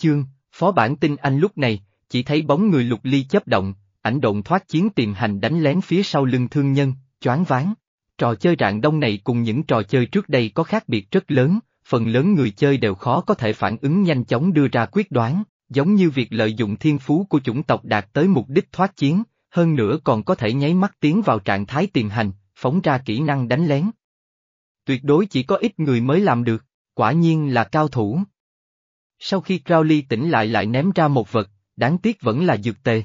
Chương, phó bản tin anh lúc này, chỉ thấy bóng người lục ly chấp động, ảnh động thoát chiến tìm hành đánh lén phía sau lưng thương nhân, choáng váng. Trò chơi rạng đông này cùng những trò chơi trước đây có khác biệt rất lớn, phần lớn người chơi đều khó có thể phản ứng nhanh chóng đưa ra quyết đoán, giống như việc lợi dụng thiên phú của chủng tộc đạt tới mục đích thoát chiến, hơn nữa còn có thể nháy mắt tiến vào trạng thái tiềm hành, phóng ra kỹ năng đánh lén. Tuyệt đối chỉ có ít người mới làm được, quả nhiên là cao thủ. Sau khi Crowley tỉnh lại lại ném ra một vật, đáng tiếc vẫn là dược tề.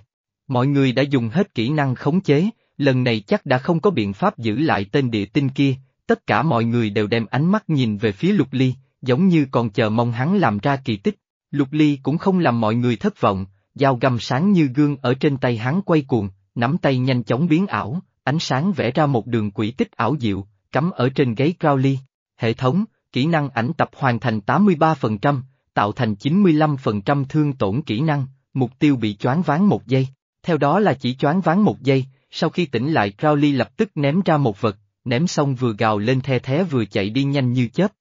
Mọi người đã dùng hết kỹ năng khống chế, lần này chắc đã không có biện pháp giữ lại tên địa tinh kia, tất cả mọi người đều đem ánh mắt nhìn về phía Lục Ly, giống như còn chờ mong hắn làm ra kỳ tích. Lục Ly cũng không làm mọi người thất vọng, dao găm sáng như gương ở trên tay hắn quay cuồng, nắm tay nhanh chóng biến ảo, ánh sáng vẽ ra một đường quỷ tích ảo diệu, cắm ở trên gáy Crowley. Hệ thống, kỹ năng ảnh tập hoàn thành 83%, tạo thành 95% thương tổn kỹ năng, mục tiêu bị choáng ván một giây. Theo đó là chỉ choáng ván một giây, sau khi tỉnh lại Crowley lập tức ném ra một vật, ném xong vừa gào lên the thé vừa chạy đi nhanh như chớp.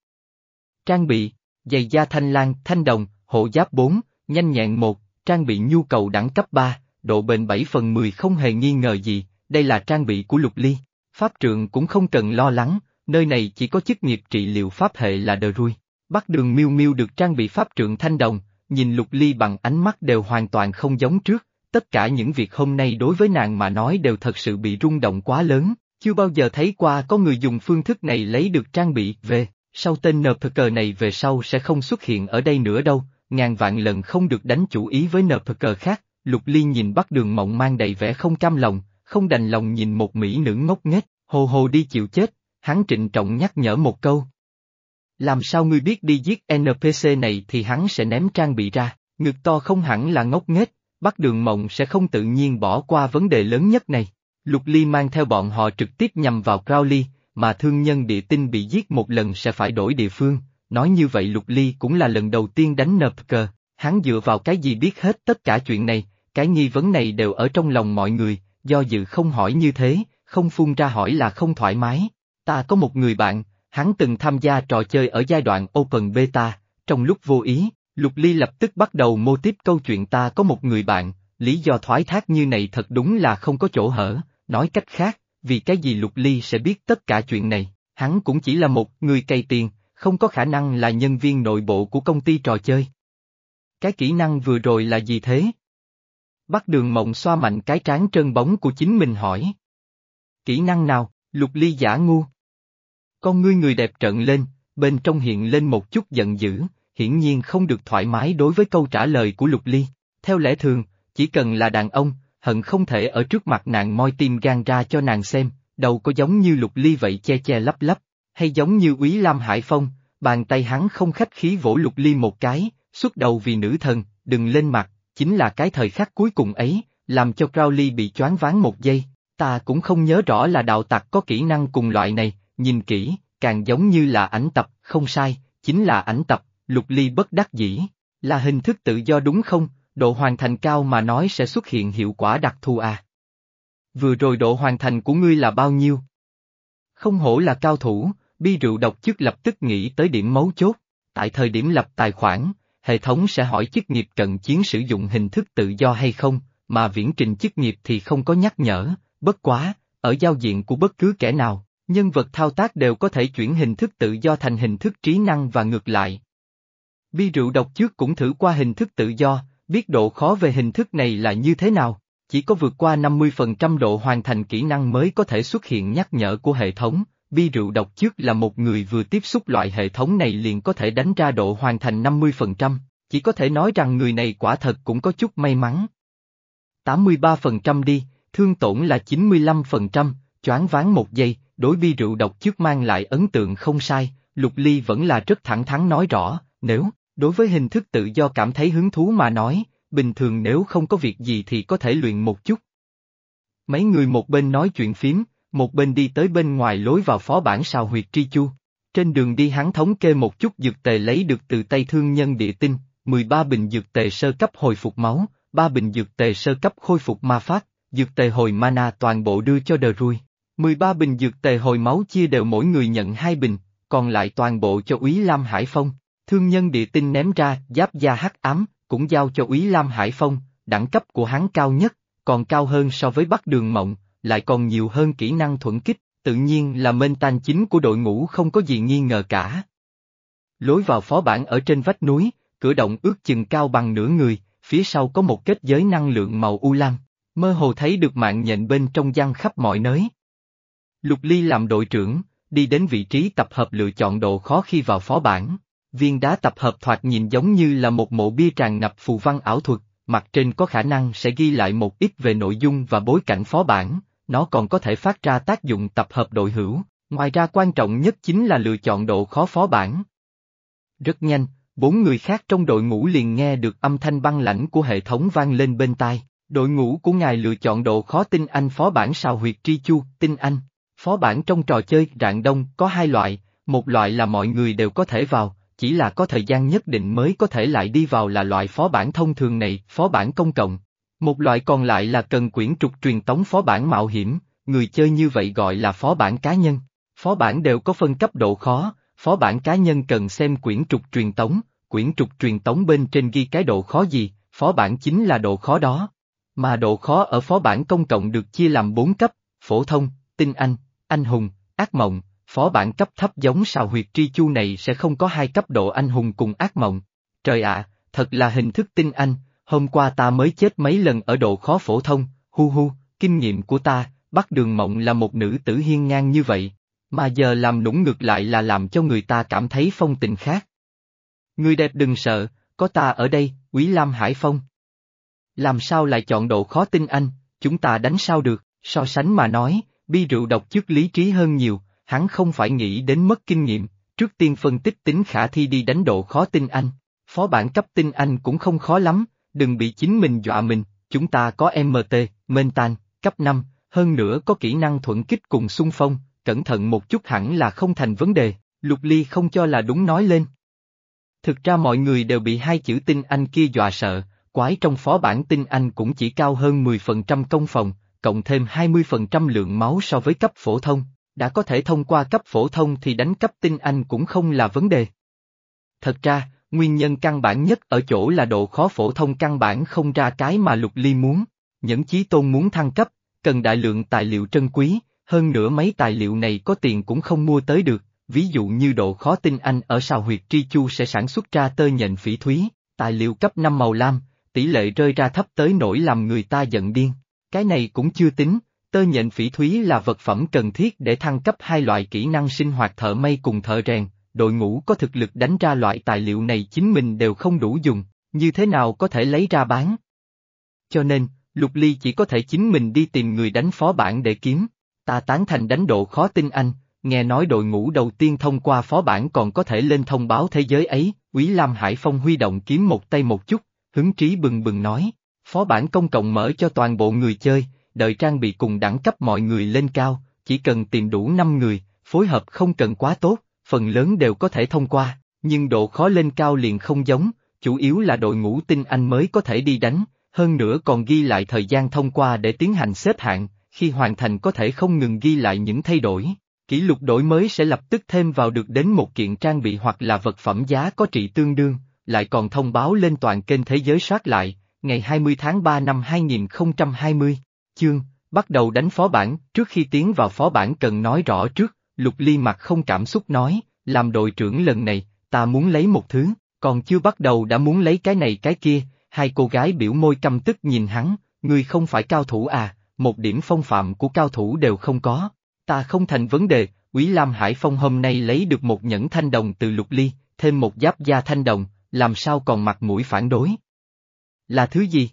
Trang bị, giày da thanh lan, thanh đồng, hộ giáp 4, nhanh nhẹn 1, trang bị nhu cầu đẳng cấp 3, độ bền 7 phần 10 không hề nghi ngờ gì, đây là trang bị của lục ly. Pháp trượng cũng không cần lo lắng, nơi này chỉ có chức nghiệp trị liệu pháp hệ là đờ rui. Bắc đường miêu miêu được trang bị pháp trượng thanh đồng, nhìn lục ly bằng ánh mắt đều hoàn toàn không giống trước, tất cả những việc hôm nay đối với nàng mà nói đều thật sự bị rung động quá lớn, chưa bao giờ thấy qua có người dùng phương thức này lấy được trang bị về, sau tên nợp cờ này về sau sẽ không xuất hiện ở đây nữa đâu, ngàn vạn lần không được đánh chủ ý với nợp cờ khác, lục ly nhìn bắt đường mộng mang đầy vẻ không cam lòng, không đành lòng nhìn một mỹ nữ ngốc nghếch, hồ hồ đi chịu chết, hắn trịnh trọng nhắc nhở một câu. Làm sao ngươi biết đi giết NPC này thì hắn sẽ ném trang bị ra, ngực to không hẳn là ngốc nghếch, bắt đường mộng sẽ không tự nhiên bỏ qua vấn đề lớn nhất này. Lục Ly mang theo bọn họ trực tiếp nhằm vào Crowley, mà thương nhân địa tinh bị giết một lần sẽ phải đổi địa phương, nói như vậy Lục Ly cũng là lần đầu tiên đánh nợp cờ, hắn dựa vào cái gì biết hết tất cả chuyện này, cái nghi vấn này đều ở trong lòng mọi người, do dự không hỏi như thế, không phun ra hỏi là không thoải mái. Ta có một người bạn, hắn từng tham gia trò chơi ở giai đoạn Open Beta, trong lúc vô ý, Lục Ly lập tức bắt đầu mô tiếp câu chuyện ta có một người bạn, lý do thoái thác như này thật đúng là không có chỗ hở, nói cách khác, vì cái gì Lục Ly sẽ biết tất cả chuyện này, hắn cũng chỉ là một người cày tiền, không có khả năng là nhân viên nội bộ của công ty trò chơi. Cái kỹ năng vừa rồi là gì thế? Bắt đường mộng xoa mạnh cái trán trơn bóng của chính mình hỏi. Kỹ năng nào, Lục Ly giả ngu. Con ngươi người đẹp trợn lên, bên trong hiện lên một chút giận dữ, hiển nhiên không được thoải mái đối với câu trả lời của Lục Ly. Theo lẽ thường, chỉ cần là đàn ông, hận không thể ở trước mặt nàng moi tim gan ra cho nàng xem, đầu có giống như Lục Ly vậy che che lấp lấp, hay giống như Úy Lam Hải Phong, bàn tay hắn không khách khí vỗ Lục Ly một cái, xuất đầu vì nữ thần, đừng lên mặt, chính là cái thời khắc cuối cùng ấy, làm cho Crowley bị choáng váng một giây, ta cũng không nhớ rõ là đạo tặc có kỹ năng cùng loại này, nhìn kỹ, càng giống như là ảnh tập, không sai, chính là ảnh tập, lục ly bất đắc dĩ, là hình thức tự do đúng không, độ hoàn thành cao mà nói sẽ xuất hiện hiệu quả đặc thù à. Vừa rồi độ hoàn thành của ngươi là bao nhiêu? Không hổ là cao thủ, bi rượu độc chức lập tức nghĩ tới điểm mấu chốt, tại thời điểm lập tài khoản, hệ thống sẽ hỏi chức nghiệp cận chiến sử dụng hình thức tự do hay không, mà viễn trình chức nghiệp thì không có nhắc nhở, bất quá, ở giao diện của bất cứ kẻ nào, nhân vật thao tác đều có thể chuyển hình thức tự do thành hình thức trí năng và ngược lại. Bi rượu độc trước cũng thử qua hình thức tự do, biết độ khó về hình thức này là như thế nào, chỉ có vượt qua 50% độ hoàn thành kỹ năng mới có thể xuất hiện nhắc nhở của hệ thống, bi rượu độc trước là một người vừa tiếp xúc loại hệ thống này liền có thể đánh ra độ hoàn thành 50%, chỉ có thể nói rằng người này quả thật cũng có chút may mắn. 83% đi, thương tổn là 95%, choáng ván một giây, đối bi rượu độc trước mang lại ấn tượng không sai, Lục Ly vẫn là rất thẳng thắn nói rõ, nếu, đối với hình thức tự do cảm thấy hứng thú mà nói, bình thường nếu không có việc gì thì có thể luyện một chút. Mấy người một bên nói chuyện phím, một bên đi tới bên ngoài lối vào phó bản sao huyệt tri chu. Trên đường đi hắn thống kê một chút dược tề lấy được từ tay thương nhân địa tinh, 13 bình dược tề sơ cấp hồi phục máu, 3 bình dược tề sơ cấp khôi phục ma pháp, dược tề hồi mana toàn bộ đưa cho đờ rui. 13 bình dược tề hồi máu chia đều mỗi người nhận 2 bình, còn lại toàn bộ cho úy Lam Hải Phong. Thương nhân địa tinh ném ra, giáp da hắc ám, cũng giao cho Úy Lam Hải Phong, đẳng cấp của hắn cao nhất, còn cao hơn so với Bắc Đường Mộng, lại còn nhiều hơn kỹ năng thuận kích, tự nhiên là mênh tan chính của đội ngũ không có gì nghi ngờ cả. Lối vào phó bản ở trên vách núi, cửa động ước chừng cao bằng nửa người, phía sau có một kết giới năng lượng màu u lam, mơ hồ thấy được mạng nhện bên trong gian khắp mọi nơi. Lục Ly làm đội trưởng, đi đến vị trí tập hợp lựa chọn độ khó khi vào phó bản. Viên đá tập hợp thoạt nhìn giống như là một mộ bia tràn ngập phù văn ảo thuật, mặt trên có khả năng sẽ ghi lại một ít về nội dung và bối cảnh phó bản, nó còn có thể phát ra tác dụng tập hợp đội hữu, ngoài ra quan trọng nhất chính là lựa chọn độ khó phó bản. Rất nhanh, bốn người khác trong đội ngũ liền nghe được âm thanh băng lãnh của hệ thống vang lên bên tai. Đội ngũ của ngài lựa chọn độ khó tinh anh phó bản sao huyệt tri chu, tinh anh. Phó bản trong trò chơi rạng đông có hai loại, một loại là mọi người đều có thể vào, chỉ là có thời gian nhất định mới có thể lại đi vào là loại phó bản thông thường này, phó bản công cộng. Một loại còn lại là cần quyển trục truyền tống phó bản mạo hiểm, người chơi như vậy gọi là phó bản cá nhân. Phó bản đều có phân cấp độ khó, phó bản cá nhân cần xem quyển trục truyền tống, quyển trục truyền tống bên trên ghi cái độ khó gì, phó bản chính là độ khó đó. Mà độ khó ở phó bản công cộng được chia làm 4 cấp, phổ thông, tinh anh, anh hùng, ác mộng, phó bản cấp thấp giống sào huyệt tri chu này sẽ không có hai cấp độ anh hùng cùng ác mộng. Trời ạ, thật là hình thức tinh anh, hôm qua ta mới chết mấy lần ở độ khó phổ thông, hu hu, kinh nghiệm của ta, bắt đường mộng là một nữ tử hiên ngang như vậy, mà giờ làm nũng ngược lại là làm cho người ta cảm thấy phong tình khác. Người đẹp đừng sợ, có ta ở đây, Quý Lam Hải Phong. Làm sao lại chọn độ khó tinh anh, chúng ta đánh sao được, so sánh mà nói, bi rượu độc trước lý trí hơn nhiều, hắn không phải nghĩ đến mất kinh nghiệm, trước tiên phân tích tính khả thi đi đánh độ khó tin anh. Phó bản cấp tin anh cũng không khó lắm, đừng bị chính mình dọa mình, chúng ta có MT, Mentan, cấp 5, hơn nữa có kỹ năng thuận kích cùng xung phong, cẩn thận một chút hẳn là không thành vấn đề, Lục Ly không cho là đúng nói lên. Thực ra mọi người đều bị hai chữ tin anh kia dọa sợ, quái trong phó bản tin anh cũng chỉ cao hơn 10% công phòng, cộng thêm 20% lượng máu so với cấp phổ thông, đã có thể thông qua cấp phổ thông thì đánh cấp tinh anh cũng không là vấn đề. Thật ra, nguyên nhân căn bản nhất ở chỗ là độ khó phổ thông căn bản không ra cái mà Lục Ly muốn, những chí tôn muốn thăng cấp, cần đại lượng tài liệu trân quý, hơn nữa mấy tài liệu này có tiền cũng không mua tới được, ví dụ như độ khó tinh anh ở sao huyệt tri chu sẽ sản xuất ra tơ nhện phỉ thúy, tài liệu cấp 5 màu lam, tỷ lệ rơi ra thấp tới nỗi làm người ta giận điên. Cái này cũng chưa tính, tơ nhện phỉ thúy là vật phẩm cần thiết để thăng cấp hai loại kỹ năng sinh hoạt thợ mây cùng thợ rèn, đội ngũ có thực lực đánh ra loại tài liệu này chính mình đều không đủ dùng, như thế nào có thể lấy ra bán. Cho nên, Lục Ly chỉ có thể chính mình đi tìm người đánh phó bản để kiếm, ta tán thành đánh độ khó tin anh, nghe nói đội ngũ đầu tiên thông qua phó bản còn có thể lên thông báo thế giới ấy, Quý Lam Hải Phong huy động kiếm một tay một chút, hứng trí bừng bừng nói, phó bản công cộng mở cho toàn bộ người chơi, đợi trang bị cùng đẳng cấp mọi người lên cao, chỉ cần tìm đủ 5 người, phối hợp không cần quá tốt, phần lớn đều có thể thông qua, nhưng độ khó lên cao liền không giống, chủ yếu là đội ngũ tinh anh mới có thể đi đánh, hơn nữa còn ghi lại thời gian thông qua để tiến hành xếp hạng, khi hoàn thành có thể không ngừng ghi lại những thay đổi. Kỷ lục đổi mới sẽ lập tức thêm vào được đến một kiện trang bị hoặc là vật phẩm giá có trị tương đương, lại còn thông báo lên toàn kênh thế giới soát lại, ngày 20 tháng 3 năm 2020, chương, bắt đầu đánh phó bản, trước khi tiến vào phó bản cần nói rõ trước, lục ly mặt không cảm xúc nói, làm đội trưởng lần này, ta muốn lấy một thứ, còn chưa bắt đầu đã muốn lấy cái này cái kia, hai cô gái biểu môi căm tức nhìn hắn, ngươi không phải cao thủ à, một điểm phong phạm của cao thủ đều không có. Ta không thành vấn đề, Quý Lam Hải Phong hôm nay lấy được một nhẫn thanh đồng từ lục ly, thêm một giáp da thanh đồng, làm sao còn mặt mũi phản đối. Là thứ gì?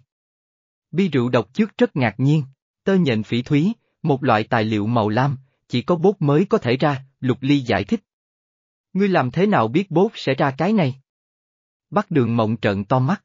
Bi rượu độc trước rất ngạc nhiên, tơ nhện phỉ thúy, một loại tài liệu màu lam, chỉ có bốt mới có thể ra, lục ly giải thích. Ngươi làm thế nào biết bốt sẽ ra cái này? Bắt đường mộng trợn to mắt.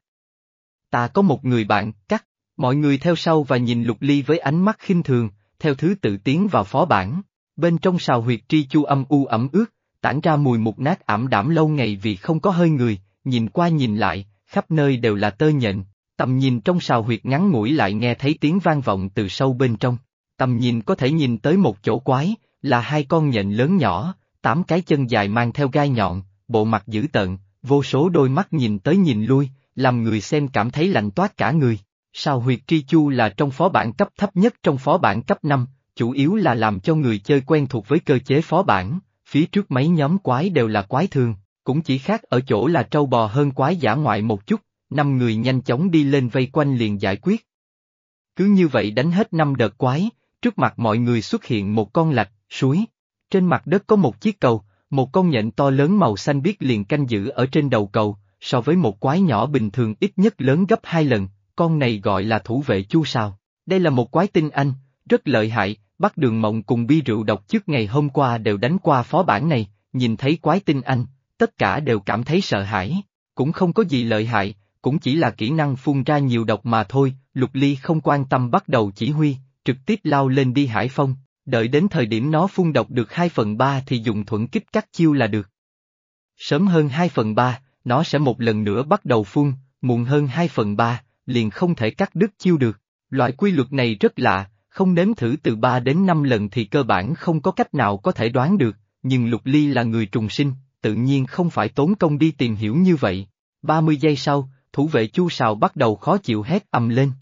Ta có một người bạn, cắt, mọi người theo sau và nhìn lục ly với ánh mắt khinh thường, theo thứ tự tiến vào phó bản. Bên trong sào huyệt tri chu âm u ẩm ướt, tản ra mùi mục nát ảm đảm lâu ngày vì không có hơi người, nhìn qua nhìn lại, khắp nơi đều là tơ nhện, tầm nhìn trong sào huyệt ngắn ngủi lại nghe thấy tiếng vang vọng từ sâu bên trong. Tầm nhìn có thể nhìn tới một chỗ quái, là hai con nhện lớn nhỏ, tám cái chân dài mang theo gai nhọn, bộ mặt dữ tợn, vô số đôi mắt nhìn tới nhìn lui, làm người xem cảm thấy lạnh toát cả người. sào huyệt tri chu là trong phó bản cấp thấp nhất trong phó bản cấp 5, chủ yếu là làm cho người chơi quen thuộc với cơ chế phó bản, phía trước mấy nhóm quái đều là quái thường, cũng chỉ khác ở chỗ là trâu bò hơn quái giả ngoại một chút, năm người nhanh chóng đi lên vây quanh liền giải quyết. Cứ như vậy đánh hết năm đợt quái, trước mặt mọi người xuất hiện một con lạch, suối. Trên mặt đất có một chiếc cầu, một con nhện to lớn màu xanh biếc liền canh giữ ở trên đầu cầu, so với một quái nhỏ bình thường ít nhất lớn gấp hai lần, con này gọi là thủ vệ chu sao. Đây là một quái tinh anh, rất lợi hại, bắt đường mộng cùng bi rượu độc trước ngày hôm qua đều đánh qua phó bản này, nhìn thấy quái tinh anh, tất cả đều cảm thấy sợ hãi, cũng không có gì lợi hại, cũng chỉ là kỹ năng phun ra nhiều độc mà thôi, Lục Ly không quan tâm bắt đầu chỉ huy, trực tiếp lao lên đi Hải Phong, đợi đến thời điểm nó phun độc được 2 phần 3 thì dùng thuận kích cắt chiêu là được. Sớm hơn 2 phần 3, nó sẽ một lần nữa bắt đầu phun, muộn hơn 2 phần 3, liền không thể cắt đứt chiêu được. Loại quy luật này rất lạ, không nếm thử từ 3 đến 5 lần thì cơ bản không có cách nào có thể đoán được, nhưng Lục Ly là người trùng sinh, tự nhiên không phải tốn công đi tìm hiểu như vậy. 30 giây sau, thủ vệ chu sào bắt đầu khó chịu hét ầm lên.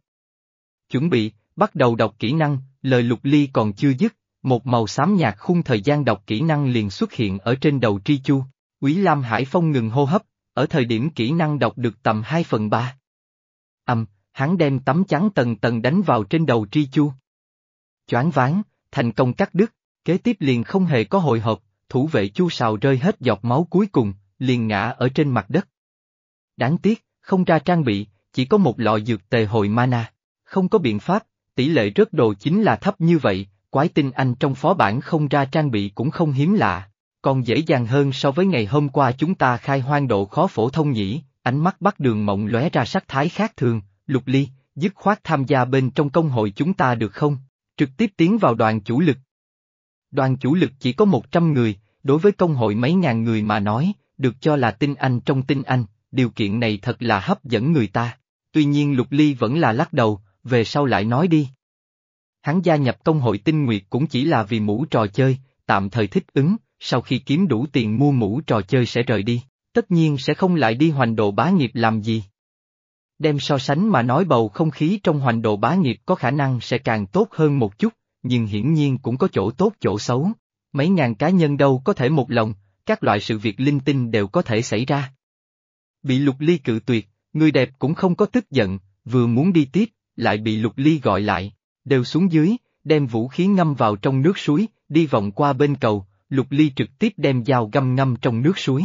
Chuẩn bị, bắt đầu đọc kỹ năng, lời Lục Ly còn chưa dứt, một màu xám nhạt khung thời gian đọc kỹ năng liền xuất hiện ở trên đầu Tri Chu. Quý Lam Hải Phong ngừng hô hấp, ở thời điểm kỹ năng đọc được tầm 2 phần 3. Âm, hắn đem tấm chắn tầng tầng đánh vào trên đầu Tri Chu. Choáng váng, thành công cắt đứt, kế tiếp liền không hề có hồi hộp, thủ vệ Chu sào rơi hết giọt máu cuối cùng, liền ngã ở trên mặt đất. Đáng tiếc, không ra trang bị, chỉ có một lọ dược tề hồi mana. Không có biện pháp, tỷ lệ rớt đồ chính là thấp như vậy, quái tinh anh trong phó bản không ra trang bị cũng không hiếm lạ, còn dễ dàng hơn so với ngày hôm qua chúng ta khai hoang độ khó phổ thông nhỉ, ánh mắt bắt đường mộng lóe ra sắc thái khác thường, lục ly, dứt khoát tham gia bên trong công hội chúng ta được không? Trực tiếp tiến vào đoàn chủ lực. Đoàn chủ lực chỉ có 100 người, đối với công hội mấy ngàn người mà nói, được cho là tinh anh trong tinh anh, điều kiện này thật là hấp dẫn người ta. Tuy nhiên Lục Ly vẫn là lắc đầu, về sau lại nói đi. Hắn gia nhập công hội tinh nguyệt cũng chỉ là vì mũ trò chơi, tạm thời thích ứng, sau khi kiếm đủ tiền mua mũ trò chơi sẽ rời đi, tất nhiên sẽ không lại đi hoành độ bá nghiệp làm gì. Đem so sánh mà nói bầu không khí trong hoành độ bá nghiệp có khả năng sẽ càng tốt hơn một chút, nhưng hiển nhiên cũng có chỗ tốt chỗ xấu. Mấy ngàn cá nhân đâu có thể một lòng, các loại sự việc linh tinh đều có thể xảy ra. Bị lục ly cự tuyệt, người đẹp cũng không có tức giận, vừa muốn đi tiếp, lại bị lục ly gọi lại, đều xuống dưới, đem vũ khí ngâm vào trong nước suối, đi vòng qua bên cầu, lục ly trực tiếp đem dao găm ngâm trong nước suối.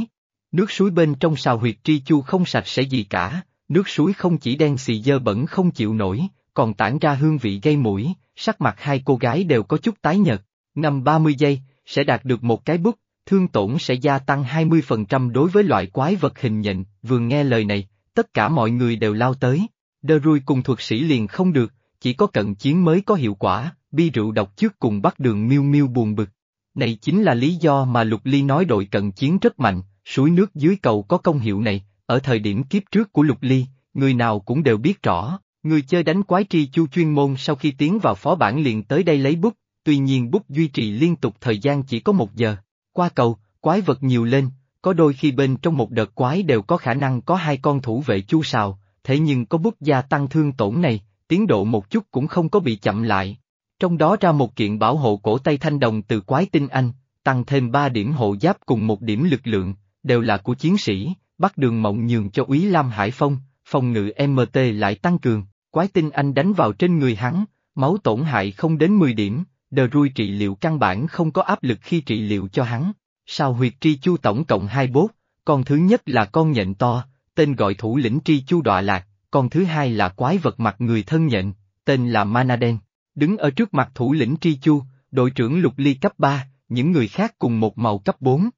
Nước suối bên trong xào huyệt tri chu không sạch sẽ gì cả, nước suối không chỉ đen xì dơ bẩn không chịu nổi, còn tản ra hương vị gây mũi, sắc mặt hai cô gái đều có chút tái nhợt, ngâm 30 giây, sẽ đạt được một cái bút, thương tổn sẽ gia tăng 20% đối với loại quái vật hình nhện, vừa nghe lời này, tất cả mọi người đều lao tới. Đơ rui cùng thuật sĩ liền không được, chỉ có cận chiến mới có hiệu quả, bi rượu độc trước cùng bắt đường miêu miêu buồn bực. Này chính là lý do mà Lục Ly nói đội cận chiến rất mạnh, suối nước dưới cầu có công hiệu này, ở thời điểm kiếp trước của Lục Ly, người nào cũng đều biết rõ, người chơi đánh quái tri chu chuyên môn sau khi tiến vào phó bản liền tới đây lấy bút, tuy nhiên bút duy trì liên tục thời gian chỉ có một giờ. Qua cầu, quái vật nhiều lên, có đôi khi bên trong một đợt quái đều có khả năng có hai con thủ vệ chu sào, thế nhưng có bút gia tăng thương tổn này, tiến độ một chút cũng không có bị chậm lại. Trong đó ra một kiện bảo hộ cổ tay thanh đồng từ quái tinh anh, tăng thêm 3 điểm hộ giáp cùng một điểm lực lượng, đều là của chiến sĩ, bắt đường mộng nhường cho úy Lam Hải Phong, phòng ngự MT lại tăng cường, quái tinh anh đánh vào trên người hắn, máu tổn hại không đến 10 điểm, đờ rui trị liệu căn bản không có áp lực khi trị liệu cho hắn. Sao huyệt tri chu tổng cộng hai bốt, con thứ nhất là con nhện to, tên gọi thủ lĩnh tri chu đọa lạc, con thứ hai là quái vật mặt người thân nhện, tên là Manaden. Đứng ở trước mặt thủ lĩnh tri chu, đội trưởng lục ly cấp 3, những người khác cùng một màu cấp 4.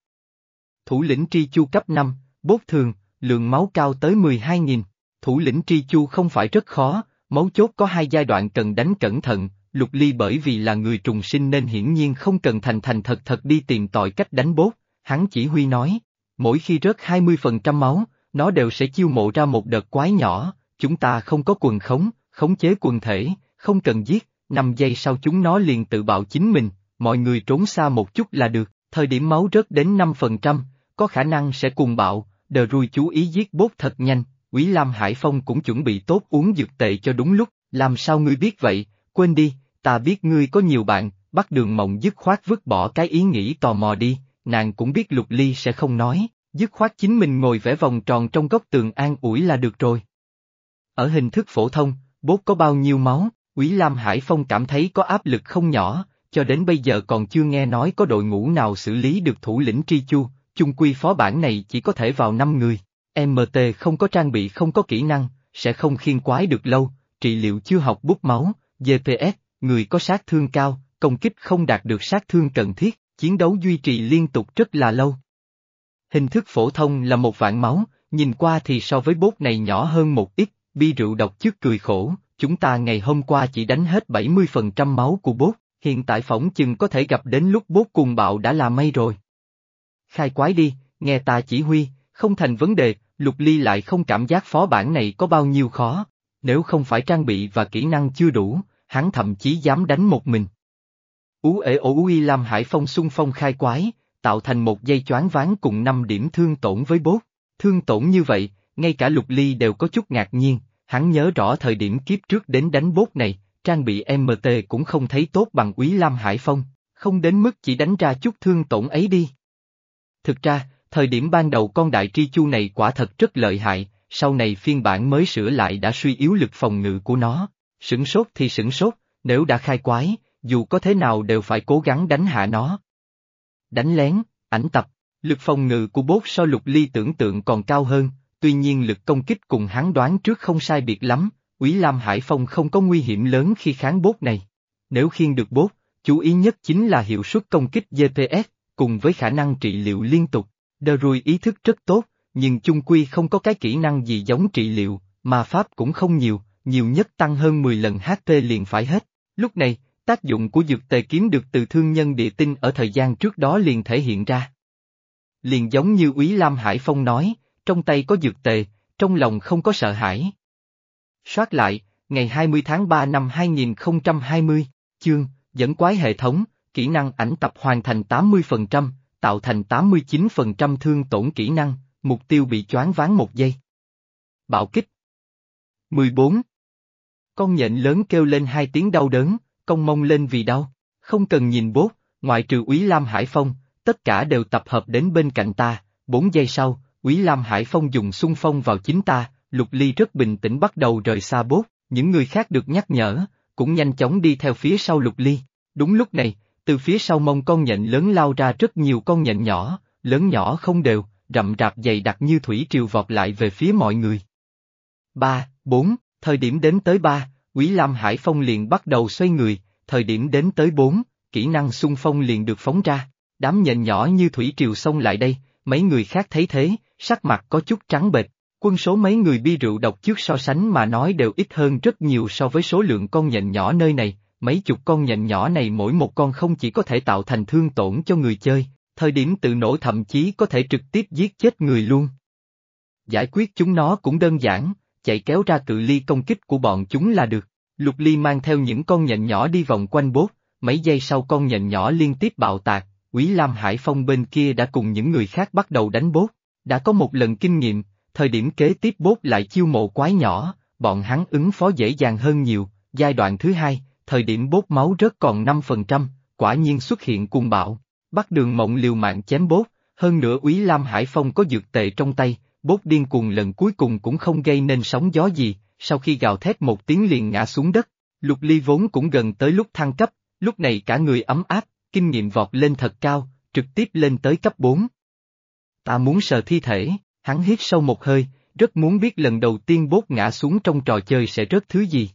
Thủ lĩnh tri chu cấp 5, bốt thường, lượng máu cao tới 12.000. Thủ lĩnh tri chu không phải rất khó, mấu chốt có hai giai đoạn cần đánh cẩn thận, Lục Ly bởi vì là người trùng sinh nên hiển nhiên không cần thành thành thật thật đi tìm tội cách đánh bốt, hắn chỉ huy nói, mỗi khi rớt 20% máu, nó đều sẽ chiêu mộ ra một đợt quái nhỏ, chúng ta không có quần khống, khống chế quần thể, không cần giết, 5 giây sau chúng nó liền tự bạo chính mình, mọi người trốn xa một chút là được, thời điểm máu rớt đến 5%, có khả năng sẽ cùng bạo, đờ rui chú ý giết bốt thật nhanh, Quý Lam Hải Phong cũng chuẩn bị tốt uống dược tệ cho đúng lúc, làm sao ngươi biết vậy, quên đi, ta biết ngươi có nhiều bạn, bắt đường mộng dứt khoát vứt bỏ cái ý nghĩ tò mò đi, nàng cũng biết lục ly sẽ không nói, dứt khoát chính mình ngồi vẽ vòng tròn trong góc tường an ủi là được rồi. Ở hình thức phổ thông, bốt có bao nhiêu máu, Quý Lam Hải Phong cảm thấy có áp lực không nhỏ, cho đến bây giờ còn chưa nghe nói có đội ngũ nào xử lý được thủ lĩnh Tri Chu, chung quy phó bản này chỉ có thể vào 5 người. MT không có trang bị không có kỹ năng, sẽ không khiên quái được lâu, trị liệu chưa học bút máu, GPS, người có sát thương cao, công kích không đạt được sát thương cần thiết, chiến đấu duy trì liên tục rất là lâu. Hình thức phổ thông là một vạn máu, nhìn qua thì so với bốt này nhỏ hơn một ít, bi rượu độc trước cười khổ, chúng ta ngày hôm qua chỉ đánh hết 70% máu của bốt, hiện tại phỏng chừng có thể gặp đến lúc bốt cùng bạo đã là may rồi. Khai quái đi, nghe ta chỉ huy, không thành vấn đề, Lục Ly lại không cảm giác phó bản này có bao nhiêu khó, nếu không phải trang bị và kỹ năng chưa đủ, hắn thậm chí dám đánh một mình. Ú ế ổ Uy Lam Hải Phong xung phong khai quái, tạo thành một dây choáng ván cùng 5 điểm thương tổn với bốt. Thương tổn như vậy, ngay cả Lục Ly đều có chút ngạc nhiên, hắn nhớ rõ thời điểm kiếp trước đến đánh bốt này, trang bị MT cũng không thấy tốt bằng Úy Lam Hải Phong, không đến mức chỉ đánh ra chút thương tổn ấy đi. Thực ra, thời điểm ban đầu con đại tri chu này quả thật rất lợi hại, sau này phiên bản mới sửa lại đã suy yếu lực phòng ngự của nó, sửng sốt thì sửng sốt, nếu đã khai quái, dù có thế nào đều phải cố gắng đánh hạ nó. Đánh lén, ảnh tập, lực phòng ngự của bốt so lục ly tưởng tượng còn cao hơn, tuy nhiên lực công kích cùng hắn đoán trước không sai biệt lắm, Úy Lam Hải Phong không có nguy hiểm lớn khi kháng bốt này. Nếu khiên được bốt, chú ý nhất chính là hiệu suất công kích GPS, cùng với khả năng trị liệu liên tục. Đờ rùi ý thức rất tốt, nhưng chung quy không có cái kỹ năng gì giống trị liệu, mà pháp cũng không nhiều, nhiều nhất tăng hơn 10 lần HP liền phải hết. Lúc này, tác dụng của dược tề kiếm được từ thương nhân địa tinh ở thời gian trước đó liền thể hiện ra. Liền giống như Úy Lam Hải Phong nói, trong tay có dược tề, trong lòng không có sợ hãi. Soát lại, ngày 20 tháng 3 năm 2020, chương, dẫn quái hệ thống, kỹ năng ảnh tập hoàn thành 80%, tạo thành 89% thương tổn kỹ năng, mục tiêu bị choáng ván một giây. Bạo kích 14. Con nhện lớn kêu lên hai tiếng đau đớn, cong mông lên vì đau, không cần nhìn bốt, ngoại trừ Úy Lam Hải Phong, tất cả đều tập hợp đến bên cạnh ta, bốn giây sau, Úy Lam Hải Phong dùng xung phong vào chính ta, Lục Ly rất bình tĩnh bắt đầu rời xa bốt, những người khác được nhắc nhở, cũng nhanh chóng đi theo phía sau Lục Ly. Đúng lúc này, từ phía sau mông con nhện lớn lao ra rất nhiều con nhện nhỏ, lớn nhỏ không đều, rậm rạp dày đặc như thủy triều vọt lại về phía mọi người. Ba, bốn, thời điểm đến tới ba, Quý Lam Hải Phong liền bắt đầu xoay người, thời điểm đến tới bốn, kỹ năng xung phong liền được phóng ra, đám nhện nhỏ như thủy triều xông lại đây, mấy người khác thấy thế, sắc mặt có chút trắng bệch, quân số mấy người bi rượu độc trước so sánh mà nói đều ít hơn rất nhiều so với số lượng con nhện nhỏ nơi này, mấy chục con nhện nhỏ này mỗi một con không chỉ có thể tạo thành thương tổn cho người chơi, thời điểm tự nổ thậm chí có thể trực tiếp giết chết người luôn. Giải quyết chúng nó cũng đơn giản, chạy kéo ra cự ly công kích của bọn chúng là được. Lục Ly mang theo những con nhện nhỏ đi vòng quanh bốt, mấy giây sau con nhện nhỏ liên tiếp bạo tạc, Quý Lam Hải Phong bên kia đã cùng những người khác bắt đầu đánh bốt. Đã có một lần kinh nghiệm, thời điểm kế tiếp bốt lại chiêu mộ quái nhỏ, bọn hắn ứng phó dễ dàng hơn nhiều, giai đoạn thứ hai, thời điểm bốt máu rớt còn 5%, quả nhiên xuất hiện cuồng bạo, bắt đường mộng liều mạng chém bốt, hơn nữa úy Lam Hải Phong có dược tệ trong tay, bốt điên cuồng lần cuối cùng cũng không gây nên sóng gió gì, sau khi gào thét một tiếng liền ngã xuống đất, lục ly vốn cũng gần tới lúc thăng cấp, lúc này cả người ấm áp, kinh nghiệm vọt lên thật cao, trực tiếp lên tới cấp 4. Ta muốn sờ thi thể, hắn hít sâu một hơi, rất muốn biết lần đầu tiên bốt ngã xuống trong trò chơi sẽ rớt thứ gì.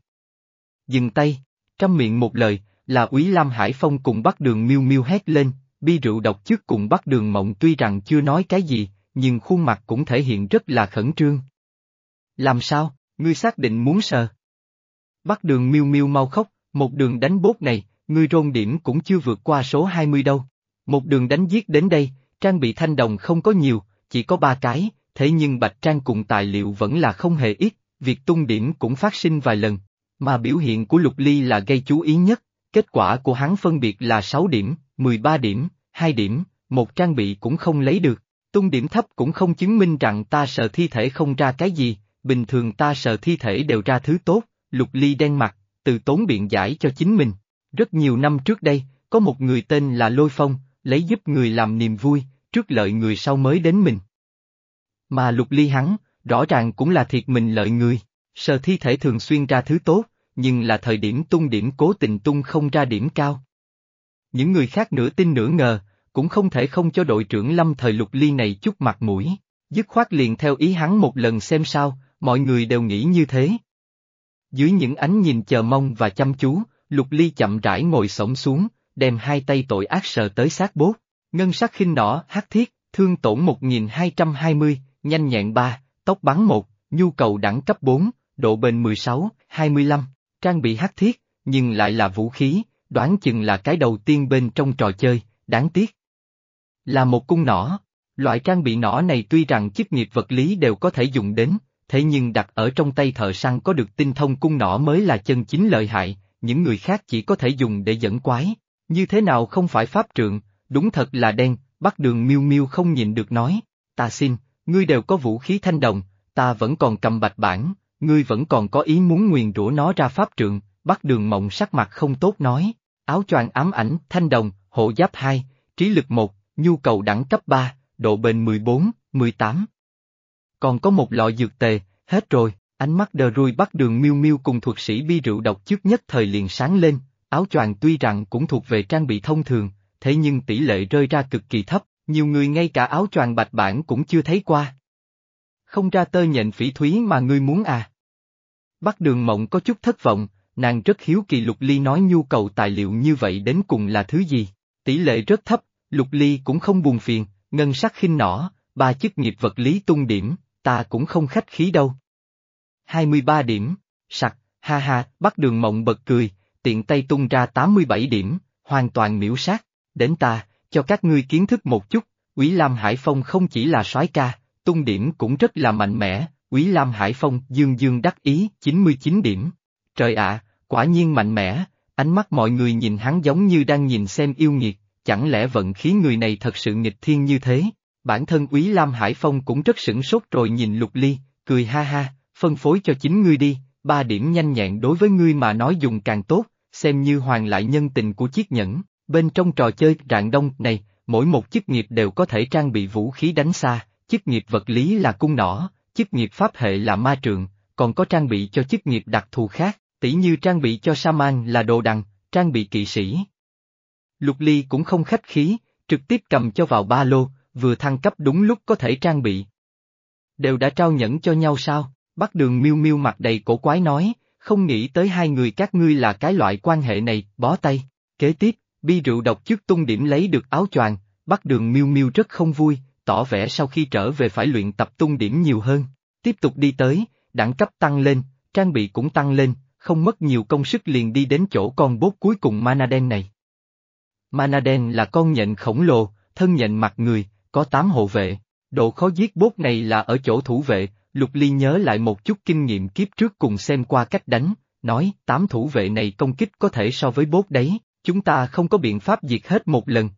Dừng tay, trăm miệng một lời, là úy Lam Hải Phong cùng bắt đường miêu miêu hét lên, bi rượu độc trước cùng bắt đường mộng tuy rằng chưa nói cái gì, nhưng khuôn mặt cũng thể hiện rất là khẩn trương. Làm sao, ngươi xác định muốn sờ? Bắt đường miêu miêu mau khóc, một đường đánh bốt này, ngươi rôn điểm cũng chưa vượt qua số 20 đâu. Một đường đánh giết đến đây, trang bị thanh đồng không có nhiều, chỉ có ba cái, thế nhưng bạch trang cùng tài liệu vẫn là không hề ít, việc tung điểm cũng phát sinh vài lần, mà biểu hiện của Lục Ly là gây chú ý nhất, kết quả của hắn phân biệt là 6 điểm, 13 điểm, 2 điểm, một trang bị cũng không lấy được, tung điểm thấp cũng không chứng minh rằng ta sợ thi thể không ra cái gì, bình thường ta sợ thi thể đều ra thứ tốt, lục ly đen mặt, từ tốn biện giải cho chính mình. Rất nhiều năm trước đây, có một người tên là Lôi Phong, lấy giúp người làm niềm vui, trước lợi người sau mới đến mình. Mà lục ly hắn, rõ ràng cũng là thiệt mình lợi người, sờ thi thể thường xuyên ra thứ tốt, nhưng là thời điểm tung điểm cố tình tung không ra điểm cao. Những người khác nửa tin nửa ngờ, cũng không thể không cho đội trưởng lâm thời lục ly này chút mặt mũi, dứt khoát liền theo ý hắn một lần xem sao, mọi người đều nghĩ như thế. Dưới những ánh nhìn chờ mong và chăm chú, lục ly chậm rãi ngồi sổng xuống, đem hai tay tội ác sờ tới sát bốt, ngân sắc khinh nỏ, hát thiết, thương tổn 1220, nhanh nhẹn 3, tốc bắn 1, nhu cầu đẳng cấp 4, độ bền 16, 25, trang bị hắc thiết, nhưng lại là vũ khí, đoán chừng là cái đầu tiên bên trong trò chơi, đáng tiếc. Là một cung nỏ, loại trang bị nỏ này tuy rằng chức nghiệp vật lý đều có thể dùng đến, thế nhưng đặt ở trong tay thợ săn có được tinh thông cung nỏ mới là chân chính lợi hại, những người khác chỉ có thể dùng để dẫn quái. Như thế nào không phải pháp trượng, đúng thật là đen, bắt đường miêu miêu không nhìn được nói, ta xin, ngươi đều có vũ khí thanh đồng, ta vẫn còn cầm bạch bản, ngươi vẫn còn có ý muốn nguyền rủa nó ra pháp trượng, bắt đường mộng sắc mặt không tốt nói, áo choàng ám ảnh, thanh đồng, hộ giáp 2, trí lực 1, nhu cầu đẳng cấp 3, độ bền 14, 18. Còn có một lọ dược tề, hết rồi, ánh mắt đờ rui bắt đường miêu miêu cùng thuật sĩ bi rượu độc trước nhất thời liền sáng lên, áo choàng tuy rằng cũng thuộc về trang bị thông thường, thế nhưng tỷ lệ rơi ra cực kỳ thấp, nhiều người ngay cả áo choàng bạch bản cũng chưa thấy qua. Không ra tơ nhện phỉ thúy mà ngươi muốn à? Bắt đường mộng có chút thất vọng, nàng rất hiếu kỳ Lục Ly nói nhu cầu tài liệu như vậy đến cùng là thứ gì. Tỷ lệ rất thấp, Lục Ly cũng không buồn phiền, ngân sắc khinh nỏ, ba chức nghiệp vật lý tung điểm, ta cũng không khách khí đâu. 23 điểm, sặc, ha ha, bắt đường mộng bật cười, tiện tay tung ra 87 điểm, hoàn toàn miễu sát, đến ta, cho các ngươi kiến thức một chút, Quý Lam Hải Phong không chỉ là soái ca, tung điểm cũng rất là mạnh mẽ, Quý Lam Hải Phong dương dương đắc ý, 99 điểm. Trời ạ, quả nhiên mạnh mẽ, ánh mắt mọi người nhìn hắn giống như đang nhìn xem yêu nghiệt, chẳng lẽ vận khí người này thật sự nghịch thiên như thế? Bản thân Quý Lam Hải Phong cũng rất sửng sốt rồi nhìn Lục Ly, cười ha ha, phân phối cho chính ngươi đi, ba điểm nhanh nhẹn đối với ngươi mà nói dùng càng tốt, xem như hoàn lại nhân tình của chiếc nhẫn. Bên trong trò chơi rạng đông này, mỗi một chức nghiệp đều có thể trang bị vũ khí đánh xa, chức nghiệp vật lý là cung nỏ, chức nghiệp pháp hệ là ma trường, còn có trang bị cho chức nghiệp đặc thù khác, tỉ như trang bị cho Saman là đồ đằng, trang bị kỵ sĩ. Lục Ly cũng không khách khí, trực tiếp cầm cho vào ba lô, vừa thăng cấp đúng lúc có thể trang bị. Đều đã trao nhẫn cho nhau sao? Bắt đường miêu miêu mặt đầy cổ quái nói, không nghĩ tới hai người các ngươi là cái loại quan hệ này, bó tay. Kế tiếp, bi rượu độc trước tung điểm lấy được áo choàng, bắt đường miêu miêu rất không vui, tỏ vẻ sau khi trở về phải luyện tập tung điểm nhiều hơn. Tiếp tục đi tới, đẳng cấp tăng lên, trang bị cũng tăng lên, không mất nhiều công sức liền đi đến chỗ con bốt cuối cùng mana đen này. Mana đen là con nhện khổng lồ, thân nhện mặt người, có 8 hộ vệ. Độ khó giết bốt này là ở chỗ thủ vệ, Lục Ly nhớ lại một chút kinh nghiệm kiếp trước cùng xem qua cách đánh, nói tám thủ vệ này công kích có thể so với bốt đấy, chúng ta không có biện pháp diệt hết một lần.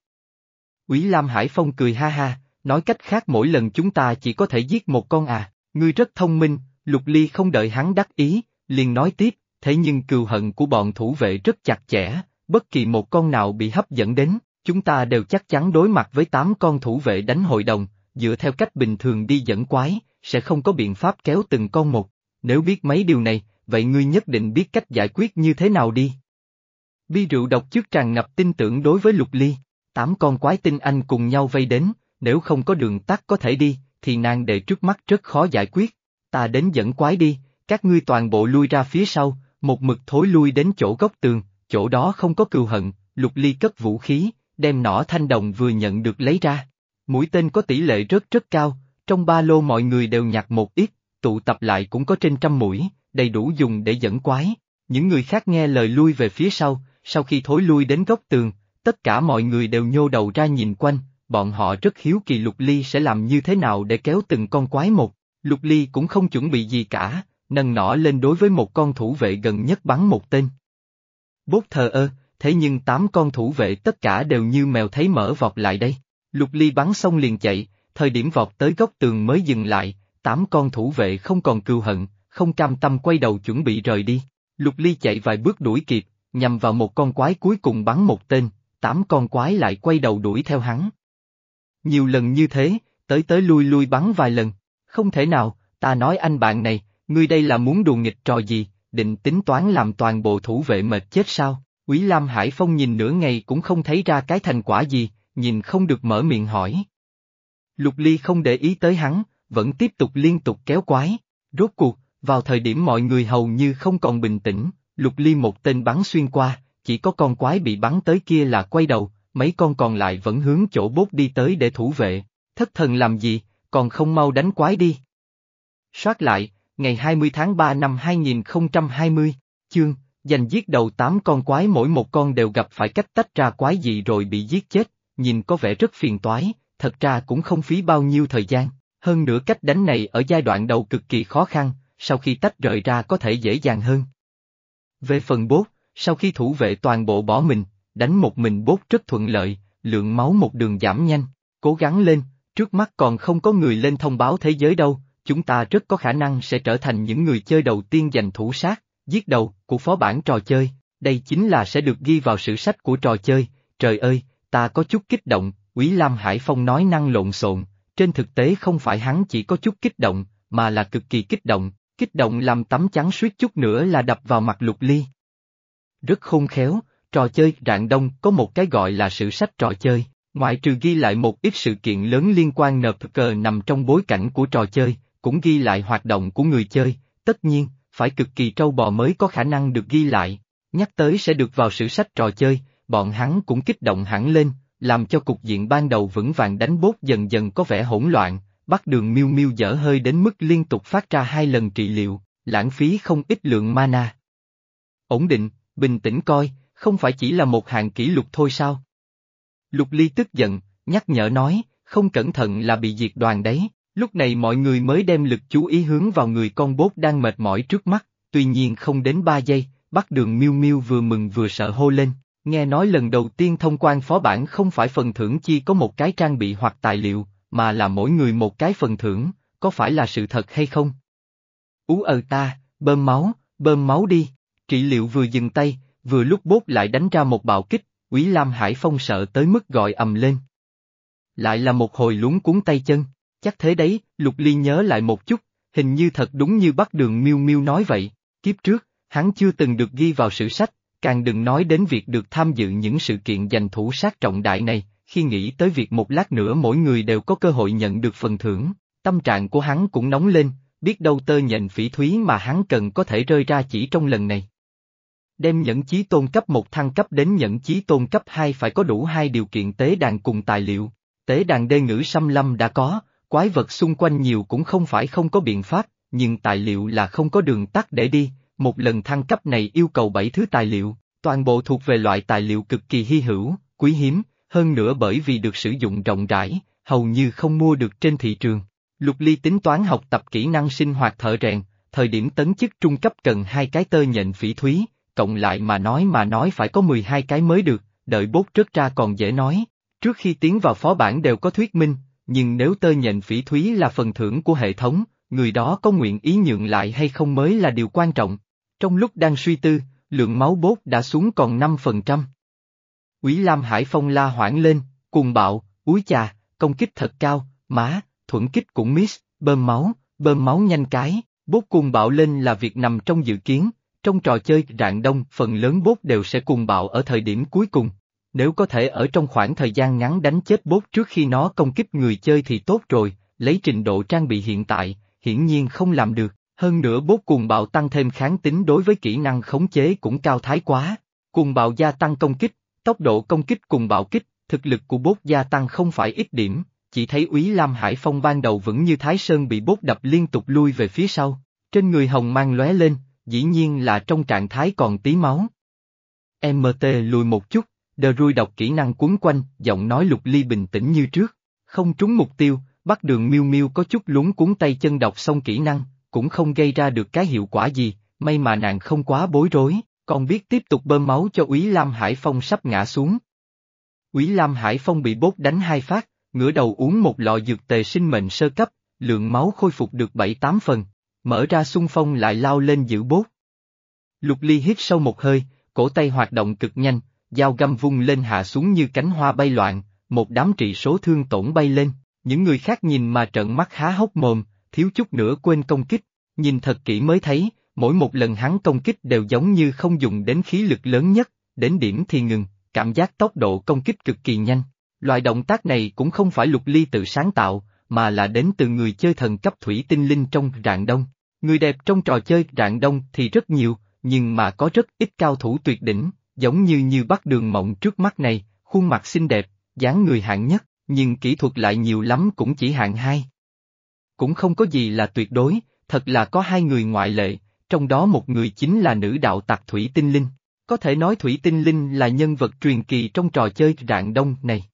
Quý Lam Hải Phong cười ha ha, nói cách khác mỗi lần chúng ta chỉ có thể giết một con à, ngươi rất thông minh, Lục Ly không đợi hắn đắc ý, liền nói tiếp, thế nhưng cừu hận của bọn thủ vệ rất chặt chẽ, bất kỳ một con nào bị hấp dẫn đến, chúng ta đều chắc chắn đối mặt với tám con thủ vệ đánh hội đồng, dựa theo cách bình thường đi dẫn quái, sẽ không có biện pháp kéo từng con một. Nếu biết mấy điều này, vậy ngươi nhất định biết cách giải quyết như thế nào đi. Bi rượu độc trước tràn ngập tin tưởng đối với lục ly, tám con quái tinh anh cùng nhau vây đến, nếu không có đường tắt có thể đi, thì nàng đệ trước mắt rất khó giải quyết. Ta đến dẫn quái đi, các ngươi toàn bộ lui ra phía sau, một mực thối lui đến chỗ góc tường, chỗ đó không có cừu hận, lục ly cất vũ khí, đem nỏ thanh đồng vừa nhận được lấy ra. Mũi tên có tỷ lệ rất rất cao, trong ba lô mọi người đều nhặt một ít, tụ tập lại cũng có trên trăm mũi, đầy đủ dùng để dẫn quái. Những người khác nghe lời lui về phía sau, sau khi thối lui đến góc tường, tất cả mọi người đều nhô đầu ra nhìn quanh, bọn họ rất hiếu kỳ Lục Ly sẽ làm như thế nào để kéo từng con quái một. Lục Ly cũng không chuẩn bị gì cả, nâng nỏ lên đối với một con thủ vệ gần nhất bắn một tên. Bốt thờ ơ, thế nhưng tám con thủ vệ tất cả đều như mèo thấy mỡ vọt lại đây. Lục Ly bắn xong liền chạy, thời điểm vọt tới góc tường mới dừng lại, tám con thủ vệ không còn cừu hận, không cam tâm quay đầu chuẩn bị rời đi. Lục Ly chạy vài bước đuổi kịp, nhằm vào một con quái cuối cùng bắn một tên, tám con quái lại quay đầu đuổi theo hắn. Nhiều lần như thế, tới tới lui lui bắn vài lần, không thể nào, ta nói anh bạn này, ngươi đây là muốn đùa nghịch trò gì, định tính toán làm toàn bộ thủ vệ mệt chết sao? Quý Lam Hải Phong nhìn nửa ngày cũng không thấy ra cái thành quả gì, nhìn không được mở miệng hỏi. Lục Ly không để ý tới hắn, vẫn tiếp tục liên tục kéo quái. Rốt cuộc, vào thời điểm mọi người hầu như không còn bình tĩnh, Lục Ly một tên bắn xuyên qua, chỉ có con quái bị bắn tới kia là quay đầu, mấy con còn lại vẫn hướng chỗ bốt đi tới để thủ vệ. Thất thần làm gì, còn không mau đánh quái đi. Soát lại, ngày 20 tháng 3 năm 2020, chương, giành giết đầu 8 con quái mỗi một con đều gặp phải cách tách ra quái gì rồi bị giết chết, nhìn có vẻ rất phiền toái, thật ra cũng không phí bao nhiêu thời gian, hơn nữa cách đánh này ở giai đoạn đầu cực kỳ khó khăn, sau khi tách rời ra có thể dễ dàng hơn. Về phần bốt, sau khi thủ vệ toàn bộ bỏ mình, đánh một mình bốt rất thuận lợi, lượng máu một đường giảm nhanh, cố gắng lên, trước mắt còn không có người lên thông báo thế giới đâu, chúng ta rất có khả năng sẽ trở thành những người chơi đầu tiên giành thủ sát, giết đầu, của phó bản trò chơi, đây chính là sẽ được ghi vào sử sách của trò chơi, trời ơi, ta có chút kích động, Quý Lam Hải Phong nói năng lộn xộn, trên thực tế không phải hắn chỉ có chút kích động, mà là cực kỳ kích động, kích động làm tấm chắn suýt chút nữa là đập vào mặt lục ly. Rất khôn khéo, trò chơi rạng đông có một cái gọi là sử sách trò chơi, ngoại trừ ghi lại một ít sự kiện lớn liên quan nợp cờ nằm trong bối cảnh của trò chơi, cũng ghi lại hoạt động của người chơi, tất nhiên, phải cực kỳ trâu bò mới có khả năng được ghi lại, nhắc tới sẽ được vào sử sách trò chơi, bọn hắn cũng kích động hẳn lên, làm cho cục diện ban đầu vững vàng đánh bốt dần dần có vẻ hỗn loạn, bắt đường miêu miêu dở hơi đến mức liên tục phát ra hai lần trị liệu, lãng phí không ít lượng mana. Ổn định, bình tĩnh coi, không phải chỉ là một hạng kỷ lục thôi sao? Lục Ly tức giận, nhắc nhở nói, không cẩn thận là bị diệt đoàn đấy. Lúc này mọi người mới đem lực chú ý hướng vào người con bốt đang mệt mỏi trước mắt, tuy nhiên không đến ba giây, bắt đường miêu miêu vừa mừng vừa sợ hô lên, nghe nói lần đầu tiên thông quan phó bản không phải phần thưởng chi có một cái trang bị hoặc tài liệu, mà là mỗi người một cái phần thưởng, có phải là sự thật hay không? Ú ờ ta, bơm máu, bơm máu đi, trị liệu vừa dừng tay, vừa lúc bốt lại đánh ra một bạo kích, Quý Lam Hải Phong sợ tới mức gọi ầm lên. Lại là một hồi lúng cuốn tay chân, chắc thế đấy, Lục Ly nhớ lại một chút, hình như thật đúng như bắt đường miêu miêu nói vậy, kiếp trước, hắn chưa từng được ghi vào sử sách, càng đừng nói đến việc được tham dự những sự kiện giành thủ sát trọng đại này, khi nghĩ tới việc một lát nữa mỗi người đều có cơ hội nhận được phần thưởng, tâm trạng của hắn cũng nóng lên, biết đâu tơ nhện phỉ thúy mà hắn cần có thể rơi ra chỉ trong lần này. Đem nhẫn chí tôn cấp một thăng cấp đến nhẫn chí tôn cấp 2 phải có đủ hai điều kiện tế đàn cùng tài liệu, tế đàn đê ngữ xâm lâm đã có, quái vật xung quanh nhiều cũng không phải không có biện pháp, nhưng tài liệu là không có đường tắt để đi, một lần thăng cấp này yêu cầu 7 thứ tài liệu, toàn bộ thuộc về loại tài liệu cực kỳ hy hữu, quý hiếm, hơn nữa bởi vì được sử dụng rộng rãi, hầu như không mua được trên thị trường. Lục Ly tính toán học tập kỹ năng sinh hoạt thợ rèn, thời điểm tấn chức trung cấp cần hai cái tơ nhện phỉ thúy, cộng lại mà nói mà nói phải có 12 cái mới được, đợi bốt rớt ra còn dễ nói. Trước khi tiến vào phó bản đều có thuyết minh, nhưng nếu tơ nhện phỉ thúy là phần thưởng của hệ thống, người đó có nguyện ý nhượng lại hay không mới là điều quan trọng. Trong lúc đang suy tư, lượng máu bốt đã xuống còn 5%. Quý Lam Hải Phong la hoảng lên, cùng bạo, úi chà, công kích thật cao, má, thuận kích cũng miss, bơm máu, bơm máu nhanh cái, bốt cùng bạo lên là việc nằm trong dự kiến, trong trò chơi rạng đông phần lớn bốt đều sẽ cùng bạo ở thời điểm cuối cùng. Nếu có thể ở trong khoảng thời gian ngắn đánh chết bốt trước khi nó công kích người chơi thì tốt rồi, lấy trình độ trang bị hiện tại, hiển nhiên không làm được, hơn nữa bốt cuồng bạo tăng thêm kháng tính đối với kỹ năng khống chế cũng cao thái quá. cuồng bạo gia tăng công kích, tốc độ công kích cùng bạo kích, thực lực của bốt gia tăng không phải ít điểm, chỉ thấy úy Lam Hải Phong ban đầu vẫn như Thái Sơn bị bốt đập liên tục lui về phía sau, trên người hồng mang lóe lên, dĩ nhiên là trong trạng thái còn tí máu. MT lùi một chút, đờ rui đọc kỹ năng cuốn quanh, giọng nói lục ly bình tĩnh như trước, không trúng mục tiêu, bắt đường miêu miêu có chút lúng cuốn tay chân đọc xong kỹ năng, cũng không gây ra được cái hiệu quả gì, may mà nàng không quá bối rối, còn biết tiếp tục bơm máu cho Úy Lam Hải Phong sắp ngã xuống. Úy Lam Hải Phong bị bốt đánh hai phát, ngửa đầu uống một lọ dược tề sinh mệnh sơ cấp, lượng máu khôi phục được 7-8 phần, mở ra xung phong lại lao lên giữ bốt. Lục ly hít sâu một hơi, cổ tay hoạt động cực nhanh, dao găm vung lên hạ xuống như cánh hoa bay loạn, một đám trị số thương tổn bay lên, những người khác nhìn mà trợn mắt há hốc mồm, thiếu chút nữa quên công kích, nhìn thật kỹ mới thấy, mỗi một lần hắn công kích đều giống như không dùng đến khí lực lớn nhất, đến điểm thì ngừng, cảm giác tốc độ công kích cực kỳ nhanh. Loại động tác này cũng không phải lục ly tự sáng tạo, mà là đến từ người chơi thần cấp thủy tinh linh trong rạng đông. Người đẹp trong trò chơi rạng đông thì rất nhiều, nhưng mà có rất ít cao thủ tuyệt đỉnh, giống như như bắt đường mộng trước mắt này, khuôn mặt xinh đẹp, dáng người hạng nhất, nhưng kỹ thuật lại nhiều lắm cũng chỉ hạng hai. Cũng không có gì là tuyệt đối, thật là có hai người ngoại lệ, trong đó một người chính là nữ đạo tặc Thủy Tinh Linh. Có thể nói Thủy Tinh Linh là nhân vật truyền kỳ trong trò chơi rạng đông này.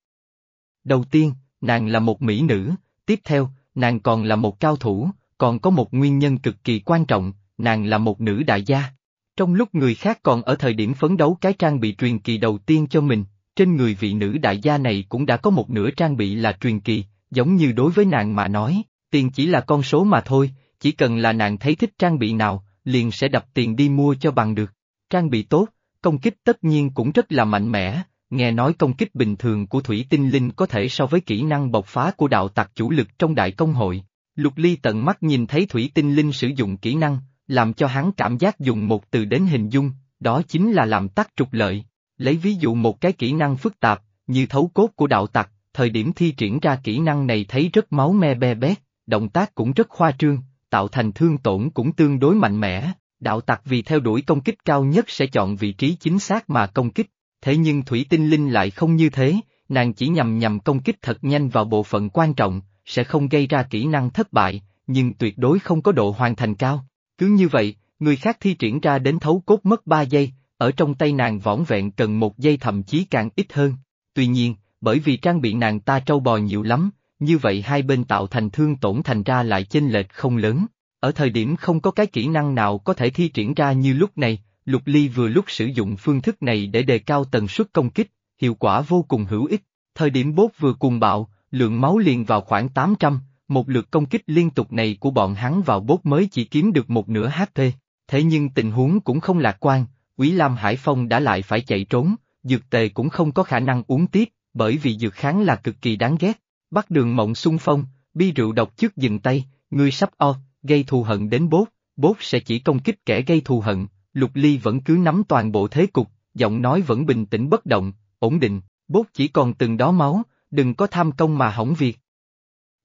Đầu tiên, nàng là một mỹ nữ, tiếp theo, nàng còn là một cao thủ, còn có một nguyên nhân cực kỳ quan trọng, nàng là một nữ đại gia. Trong lúc người khác còn ở thời điểm phấn đấu cái trang bị truyền kỳ đầu tiên cho mình, trên người vị nữ đại gia này cũng đã có một nửa trang bị là truyền kỳ, giống như đối với nàng mà nói, tiền chỉ là con số mà thôi, chỉ cần là nàng thấy thích trang bị nào, liền sẽ đập tiền đi mua cho bằng được. Trang bị tốt, công kích tất nhiên cũng rất là mạnh mẽ, nghe nói công kích bình thường của Thủy Tinh Linh có thể so với kỹ năng bộc phá của đạo tặc chủ lực trong đại công hội. Lục Ly tận mắt nhìn thấy Thủy Tinh Linh sử dụng kỹ năng, làm cho hắn cảm giác dùng một từ đến hình dung, đó chính là làm tắc trục lợi. Lấy ví dụ một cái kỹ năng phức tạp, như thấu cốt của đạo tặc, thời điểm thi triển ra kỹ năng này thấy rất máu me be bét, động tác cũng rất khoa trương, tạo thành thương tổn cũng tương đối mạnh mẽ, đạo tặc vì theo đuổi công kích cao nhất sẽ chọn vị trí chính xác mà công kích, thế nhưng Thủy Tinh Linh lại không như thế, nàng chỉ nhằm nhằm công kích thật nhanh vào bộ phận quan trọng, sẽ không gây ra kỹ năng thất bại, nhưng tuyệt đối không có độ hoàn thành cao. Cứ như vậy, người khác thi triển ra đến thấu cốt mất 3 giây, ở trong tay nàng võng vẹn cần một giây thậm chí càng ít hơn. Tuy nhiên, bởi vì trang bị nàng ta trâu bò nhiều lắm, như vậy hai bên tạo thành thương tổn thành ra lại chênh lệch không lớn. Ở thời điểm không có cái kỹ năng nào có thể thi triển ra như lúc này, Lục Ly vừa lúc sử dụng phương thức này để đề cao tần suất công kích, hiệu quả vô cùng hữu ích. Thời điểm bốt vừa cùng bạo, lượng máu liền vào khoảng 800, một lượt công kích liên tục này của bọn hắn vào bốt mới chỉ kiếm được một nửa HP. Thế nhưng tình huống cũng không lạc quan, Quý Lam Hải Phong đã lại phải chạy trốn, dược tề cũng không có khả năng uống tiếp, bởi vì dược kháng là cực kỳ đáng ghét. Bắt đường mộng xung phong, bi rượu độc trước dừng tay, ngươi sắp o, gây thù hận đến bốt, bốt sẽ chỉ công kích kẻ gây thù hận, Lục Ly vẫn cứ nắm toàn bộ thế cục, giọng nói vẫn bình tĩnh bất động, ổn định, bốt chỉ còn từng đó máu, đừng có tham công mà hỏng việc.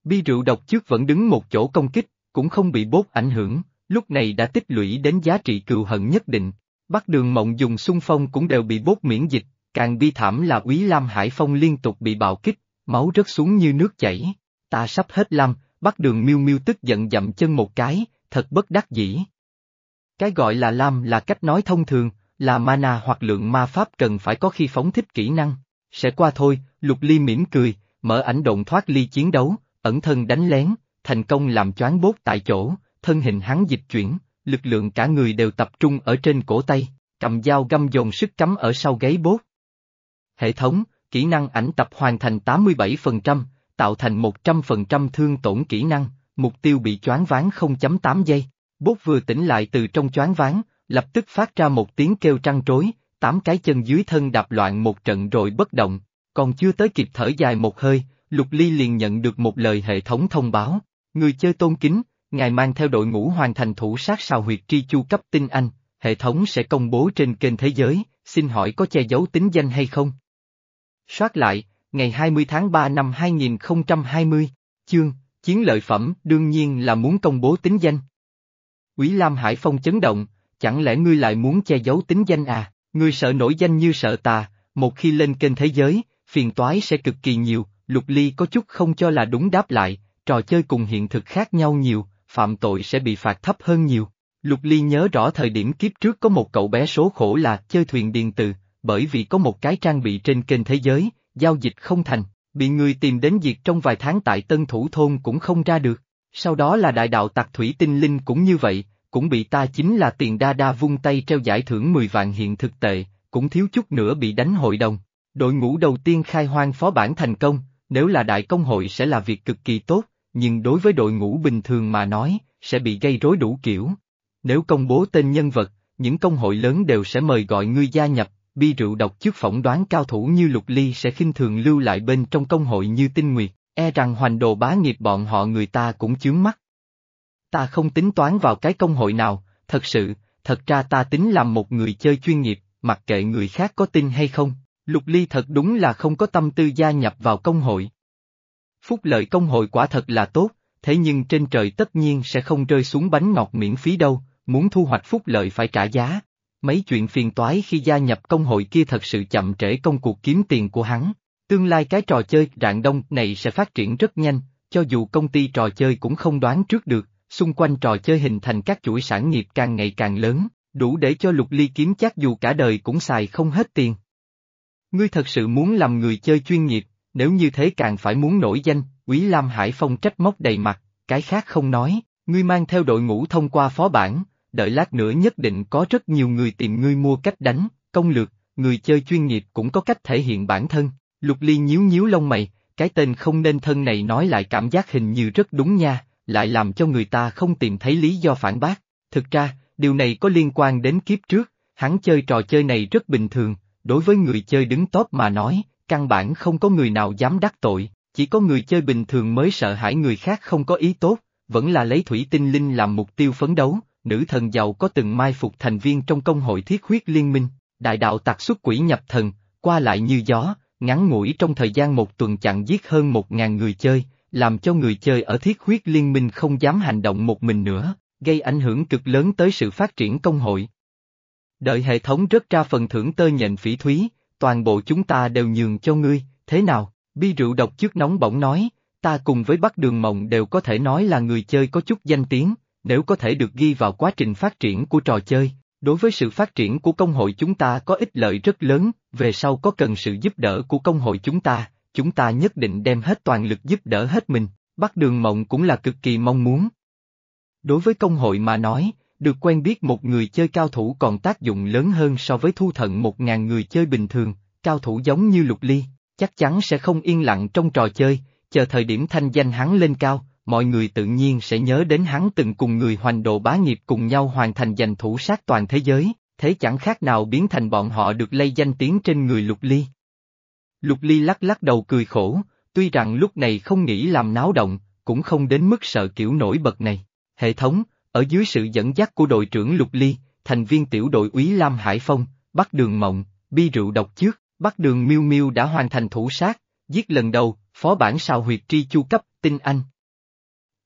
Bi rượu độc trước vẫn đứng một chỗ công kích, cũng không bị bốt ảnh hưởng, lúc này đã tích lũy đến giá trị cừu hận nhất định. Bắc đường mộng dùng xung phong cũng đều bị bốt miễn dịch, càng bi thảm là úy Lam Hải Phong liên tục bị bạo kích, máu rớt xuống như nước chảy. Ta sắp hết lam, Bắc đường miêu miêu tức giận dậm chân một cái, thật bất đắc dĩ. Cái gọi là lam là cách nói thông thường, là mana hoặc lượng ma pháp cần phải có khi phóng thích kỹ năng. Sẽ qua thôi, lục ly mỉm cười, mở ảnh động thoát ly chiến đấu, ẩn thân đánh lén, thành công làm choáng bốt tại chỗ, thân hình hắn dịch chuyển, lực lượng cả người đều tập trung ở trên cổ tay, cầm dao găm dồn sức cắm ở sau gáy bốt. Hệ thống, kỹ năng ảnh tập hoàn thành 87%, tạo thành 100% thương tổn kỹ năng, mục tiêu bị choáng ván 0.8 giây. Bốt vừa tỉnh lại từ trong choáng ván, lập tức phát ra một tiếng kêu trăng trối, tám cái chân dưới thân đạp loạn một trận rồi bất động, còn chưa tới kịp thở dài một hơi, Lục Ly liền nhận được một lời hệ thống thông báo, người chơi tôn kính, ngài mang theo đội ngũ hoàn thành thủ sát sao huyệt tri chu cấp tinh anh, hệ thống sẽ công bố trên kênh thế giới, xin hỏi có che giấu tính danh hay không? Soát lại, ngày 20 tháng 3 năm 2020, chương, chiến lợi phẩm đương nhiên là muốn công bố tính danh. Quý Lam Hải Phong chấn động, chẳng lẽ ngươi lại muốn che giấu tính danh à, ngươi sợ nổi danh như sợ tà, một khi lên kênh thế giới, phiền toái sẽ cực kỳ nhiều, Lục Ly có chút không cho là đúng đáp lại, trò chơi cùng hiện thực khác nhau nhiều, phạm tội sẽ bị phạt thấp hơn nhiều. Lục Ly nhớ rõ thời điểm kiếp trước có một cậu bé số khổ là chơi thuyền điện từ, bởi vì có một cái trang bị trên kênh thế giới, giao dịch không thành, bị người tìm đến diệt trong vài tháng tại Tân Thủ Thôn cũng không ra được. Sau đó là đại đạo tặc thủy tinh linh cũng như vậy, cũng bị ta chính là tiền đa đa vung tay treo giải thưởng 10 vạn hiện thực tệ, cũng thiếu chút nữa bị đánh hội đồng. Đội ngũ đầu tiên khai hoang phó bản thành công, nếu là đại công hội sẽ là việc cực kỳ tốt, nhưng đối với đội ngũ bình thường mà nói, sẽ bị gây rối đủ kiểu. Nếu công bố tên nhân vật, những công hội lớn đều sẽ mời gọi ngươi gia nhập, bi rượu độc trước phỏng đoán cao thủ như Lục Ly sẽ khinh thường lưu lại bên trong công hội như tinh nguyệt, e rằng hoành đồ bá nghiệp bọn họ người ta cũng chướng mắt. Ta không tính toán vào cái công hội nào, thật sự, thật ra ta tính làm một người chơi chuyên nghiệp, mặc kệ người khác có tin hay không, Lục Ly thật đúng là không có tâm tư gia nhập vào công hội. Phúc lợi công hội quả thật là tốt, thế nhưng trên trời tất nhiên sẽ không rơi xuống bánh ngọt miễn phí đâu, muốn thu hoạch phúc lợi phải trả giá. Mấy chuyện phiền toái khi gia nhập công hội kia thật sự chậm trễ công cuộc kiếm tiền của hắn. Tương lai cái trò chơi rạng đông này sẽ phát triển rất nhanh, cho dù công ty trò chơi cũng không đoán trước được, xung quanh trò chơi hình thành các chuỗi sản nghiệp càng ngày càng lớn, đủ để cho lục ly kiếm chắc dù cả đời cũng xài không hết tiền. Ngươi thật sự muốn làm người chơi chuyên nghiệp, nếu như thế càng phải muốn nổi danh, Quý Lam Hải Phong trách móc đầy mặt, cái khác không nói, ngươi mang theo đội ngũ thông qua phó bản, đợi lát nữa nhất định có rất nhiều người tìm ngươi mua cách đánh, công lược, người chơi chuyên nghiệp cũng có cách thể hiện bản thân. Lục Ly nhíu nhíu lông mày, cái tên không nên thân này nói lại cảm giác hình như rất đúng nha, lại làm cho người ta không tìm thấy lý do phản bác. Thực ra, điều này có liên quan đến kiếp trước, hắn chơi trò chơi này rất bình thường, đối với người chơi đứng top mà nói, căn bản không có người nào dám đắc tội, chỉ có người chơi bình thường mới sợ hãi người khác không có ý tốt, vẫn là lấy thủy tinh linh làm mục tiêu phấn đấu, nữ thần giàu có từng mai phục thành viên trong công hội thiết huyết liên minh, đại đạo tạc xuất quỷ nhập thần, qua lại như gió, ngắn ngủi trong thời gian một tuần chặn giết hơn một ngàn người chơi, làm cho người chơi ở thiết huyết liên minh không dám hành động một mình nữa, gây ảnh hưởng cực lớn tới sự phát triển công hội. Đợi hệ thống rớt ra phần thưởng tơ nhện phỉ thúy, toàn bộ chúng ta đều nhường cho ngươi, thế nào? Bi rượu độc trước nóng bỏng nói, ta cùng với Bắc Đường Mộng đều có thể nói là người chơi có chút danh tiếng, nếu có thể được ghi vào quá trình phát triển của trò chơi, đối với sự phát triển của công hội chúng ta có ích lợi rất lớn, về sau có cần sự giúp đỡ của công hội chúng ta, chúng ta nhất định đem hết toàn lực giúp đỡ hết mình, Bắc Đường Mộng cũng là cực kỳ mong muốn. Đối với công hội mà nói, được quen biết một người chơi cao thủ còn tác dụng lớn hơn so với thu thận một ngàn người chơi bình thường, cao thủ giống như Lục Ly, chắc chắn sẽ không yên lặng trong trò chơi, chờ thời điểm thanh danh hắn lên cao, mọi người tự nhiên sẽ nhớ đến hắn từng cùng người hoành độ bá nghiệp cùng nhau hoàn thành giành thủ sát toàn thế giới, thế chẳng khác nào biến thành bọn họ được lây danh tiếng trên người Lục Ly. Lục Ly lắc lắc đầu cười khổ, tuy rằng lúc này không nghĩ làm náo động, cũng không đến mức sợ kiểu nổi bật này. Hệ thống, ở dưới sự dẫn dắt của đội trưởng Lục Ly, thành viên tiểu đội úy Lam Hải Phong, bắt đường mộng, bi rượu độc trước, bắt đường miêu miêu đã hoàn thành thủ sát, giết lần đầu, phó bản sao huyệt tri chu cấp, tinh anh.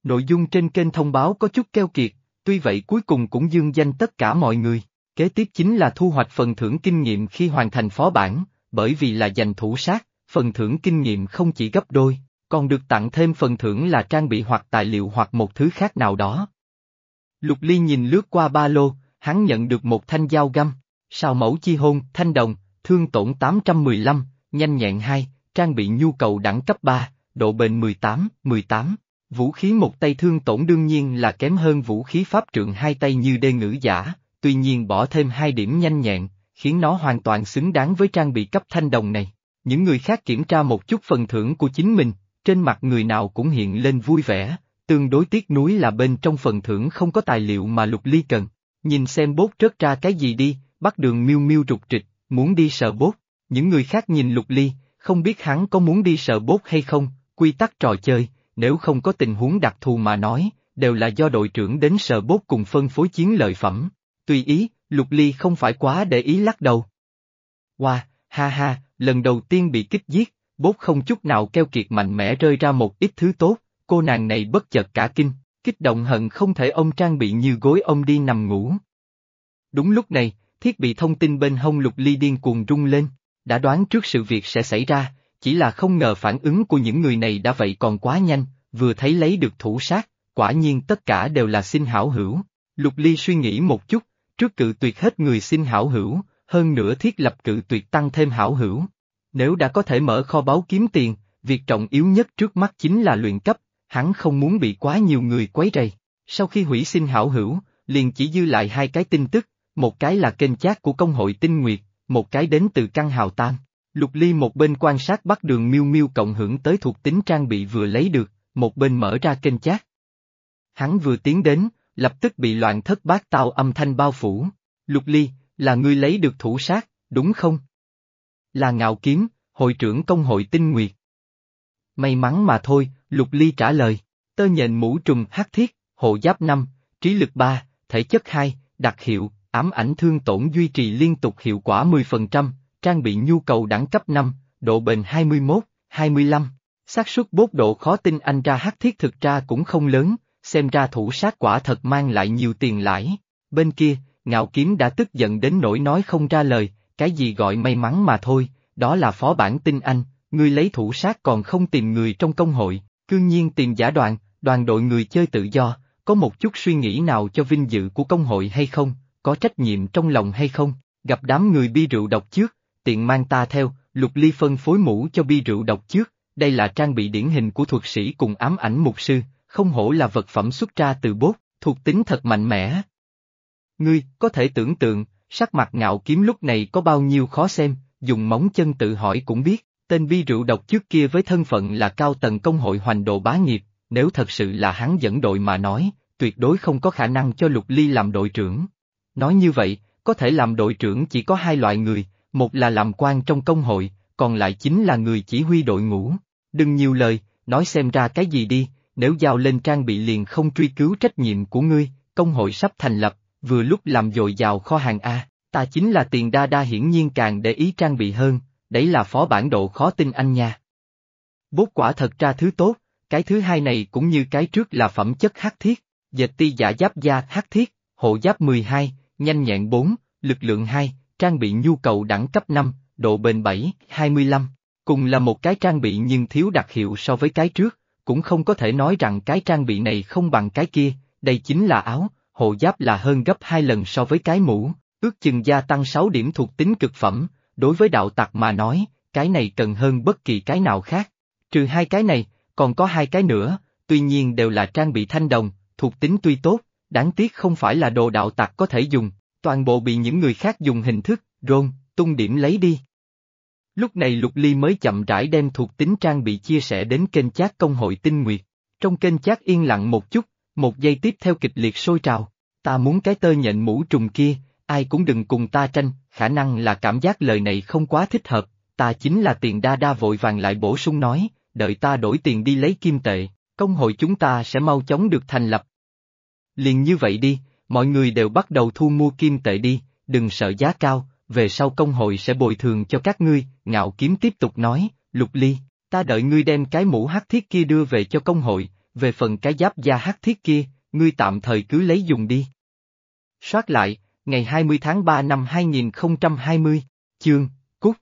Nội dung trên kênh thông báo có chút keo kiệt, tuy vậy cuối cùng cũng dương danh tất cả mọi người. Kế tiếp chính là thu hoạch phần thưởng kinh nghiệm khi hoàn thành phó bản, bởi vì là giành thủ sát, phần thưởng kinh nghiệm không chỉ gấp đôi, còn được tặng thêm phần thưởng là trang bị hoặc tài liệu hoặc một thứ khác nào đó. Lục Ly nhìn lướt qua ba lô, hắn nhận được một thanh dao găm, sao mẫu chi hôn, thanh đồng, thương tổn 815, nhanh nhẹn 2, trang bị nhu cầu đẳng cấp 3, độ bền 18, 18. Vũ khí một tay thương tổn đương nhiên là kém hơn vũ khí pháp trượng hai tay như đê ngữ giả, tuy nhiên bỏ thêm hai điểm nhanh nhẹn, khiến nó hoàn toàn xứng đáng với trang bị cấp thanh đồng này. Những người khác kiểm tra một chút phần thưởng của chính mình, trên mặt người nào cũng hiện lên vui vẻ, tương đối tiếc nuối là bên trong phần thưởng không có tài liệu mà lục ly cần. Nhìn xem bốt rớt ra cái gì đi, bắt đường miêu miêu rụt trịch, muốn đi sờ bốt. Những người khác nhìn lục ly, không biết hắn có muốn đi sờ bốt hay không, quy tắc trò chơi, nếu không có tình huống đặc thù mà nói, đều là do đội trưởng đến sờ bốt cùng phân phối chiến lợi phẩm. Tùy ý, lục ly không phải quá để ý lắc đầu. Wow, ha ha, lần đầu tiên bị kích giết, bốt không chút nào keo kiệt mạnh mẽ rơi ra một ít thứ tốt, cô nàng này bất chợt cả kinh, kích động hận không thể ông trang bị như gối ông đi nằm ngủ. Đúng lúc này, thiết bị thông tin bên hông lục ly điên cuồng rung lên, đã đoán trước sự việc sẽ xảy ra, chỉ là không ngờ phản ứng của những người này đã vậy còn quá nhanh, vừa thấy lấy được thủ sát, quả nhiên tất cả đều là xin hảo hữu. Lục ly suy nghĩ một chút, trước cự tuyệt hết người xin hảo hữu, hơn nữa thiết lập cự tuyệt tăng thêm hảo hữu. Nếu đã có thể mở kho báu kiếm tiền, việc trọng yếu nhất trước mắt chính là luyện cấp, hắn không muốn bị quá nhiều người quấy rầy. Sau khi hủy xin hảo hữu, liền chỉ dư lại hai cái tin tức, một cái là kênh chat của công hội tinh nguyệt, một cái đến từ căn hào tam. Lục Ly một bên quan sát bắt đường miêu miêu cộng hưởng tới thuộc tính trang bị vừa lấy được, một bên mở ra kênh chat. Hắn vừa tiến đến, lập tức bị loạn thất bát tao âm thanh bao phủ. Lục ly, là ngươi lấy được thủ sát, đúng không? Là ngạo kiếm, hội trưởng công hội tinh nguyệt. May mắn mà thôi, Lục Ly trả lời, tơ nhện mũ trùm hắc thiết, hộ giáp 5, trí lực 3, thể chất 2, đặc hiệu, ám ảnh thương tổn duy trì liên tục hiệu quả 10%, trang bị nhu cầu đẳng cấp 5, độ bền 21, 25. xác suất bốt độ khó tin anh ra hắc thiết thực ra cũng không lớn, xem ra thủ sát quả thật mang lại nhiều tiền lãi. Bên kia, ngạo kiếm đã tức giận đến nỗi nói không ra lời, cái gì gọi may mắn mà thôi, đó là phó bản tin anh, ngươi lấy thủ sát còn không tìm người trong công hội, cương nhiên tiền giả đoàn, đoàn đội người chơi tự do, có một chút suy nghĩ nào cho vinh dự của công hội hay không, có trách nhiệm trong lòng hay không, gặp đám người bi rượu độc trước, tiện mang ta theo, lục ly phân phối mũ cho bi rượu độc trước, đây là trang bị điển hình của thuật sĩ cùng ám ảnh mục sư, không hổ là vật phẩm xuất ra từ bốt, thuộc tính thật mạnh mẽ. Ngươi, có thể tưởng tượng, sắc mặt ngạo kiếm lúc này có bao nhiêu khó xem, dùng móng chân tự hỏi cũng biết, tên bi rượu độc trước kia với thân phận là cao tầng công hội hoành độ bá nghiệp, nếu thật sự là hắn dẫn đội mà nói, tuyệt đối không có khả năng cho Lục Ly làm đội trưởng. Nói như vậy, có thể làm đội trưởng chỉ có hai loại người, một là làm quan trong công hội, còn lại chính là người chỉ huy đội ngũ. Đừng nhiều lời, nói xem ra cái gì đi, nếu giao lên trang bị liền không truy cứu trách nhiệm của ngươi, công hội sắp thành lập, vừa lúc làm dồi dào kho hàng A, ta chính là tiền đa đa hiển nhiên càng để ý trang bị hơn, đấy là phó bản độ khó tin anh nha. Bốt quả thật ra thứ tốt, cái thứ hai này cũng như cái trước là phẩm chất hắc thiết, dệt ti giả giáp da hắc thiết, hộ giáp 12, nhanh nhẹn 4, lực lượng 2, trang bị nhu cầu đẳng cấp 5, độ bền 7, 25. Cùng là một cái trang bị nhưng thiếu đặc hiệu so với cái trước, cũng không có thể nói rằng cái trang bị này không bằng cái kia, đây chính là áo, hộ giáp là hơn gấp hai lần so với cái mũ, ước chừng gia tăng 6 điểm thuộc tính cực phẩm, đối với đạo tặc mà nói, cái này cần hơn bất kỳ cái nào khác. Trừ hai cái này, còn có hai cái nữa, tuy nhiên đều là trang bị thanh đồng, thuộc tính tuy tốt, đáng tiếc không phải là đồ đạo tặc có thể dùng, toàn bộ bị những người khác dùng hình thức, rôn, tung điểm lấy đi. Lúc này Lục Ly mới chậm rãi đem thuộc tính trang bị chia sẻ đến kênh chat công hội tinh nguyệt. Trong kênh chat yên lặng một chút, một giây tiếp theo kịch liệt sôi trào, ta muốn cái tơ nhện mũ trùng kia, ai cũng đừng cùng ta tranh, khả năng là cảm giác lời này không quá thích hợp, ta chính là tiền đa đa vội vàng lại bổ sung nói, đợi ta đổi tiền đi lấy kim tệ, công hội chúng ta sẽ mau chóng được thành lập. Liền như vậy đi, mọi người đều bắt đầu thu mua kim tệ đi, đừng sợ giá cao, về sau công hội sẽ bồi thường cho các ngươi, ngạo kiếm tiếp tục nói, lục ly, ta đợi ngươi đem cái mũ hắc thiết kia đưa về cho công hội, về phần cái giáp da hắc thiết kia, ngươi tạm thời cứ lấy dùng đi. Soát lại, ngày 20 tháng 3 năm 2020, chương, cút.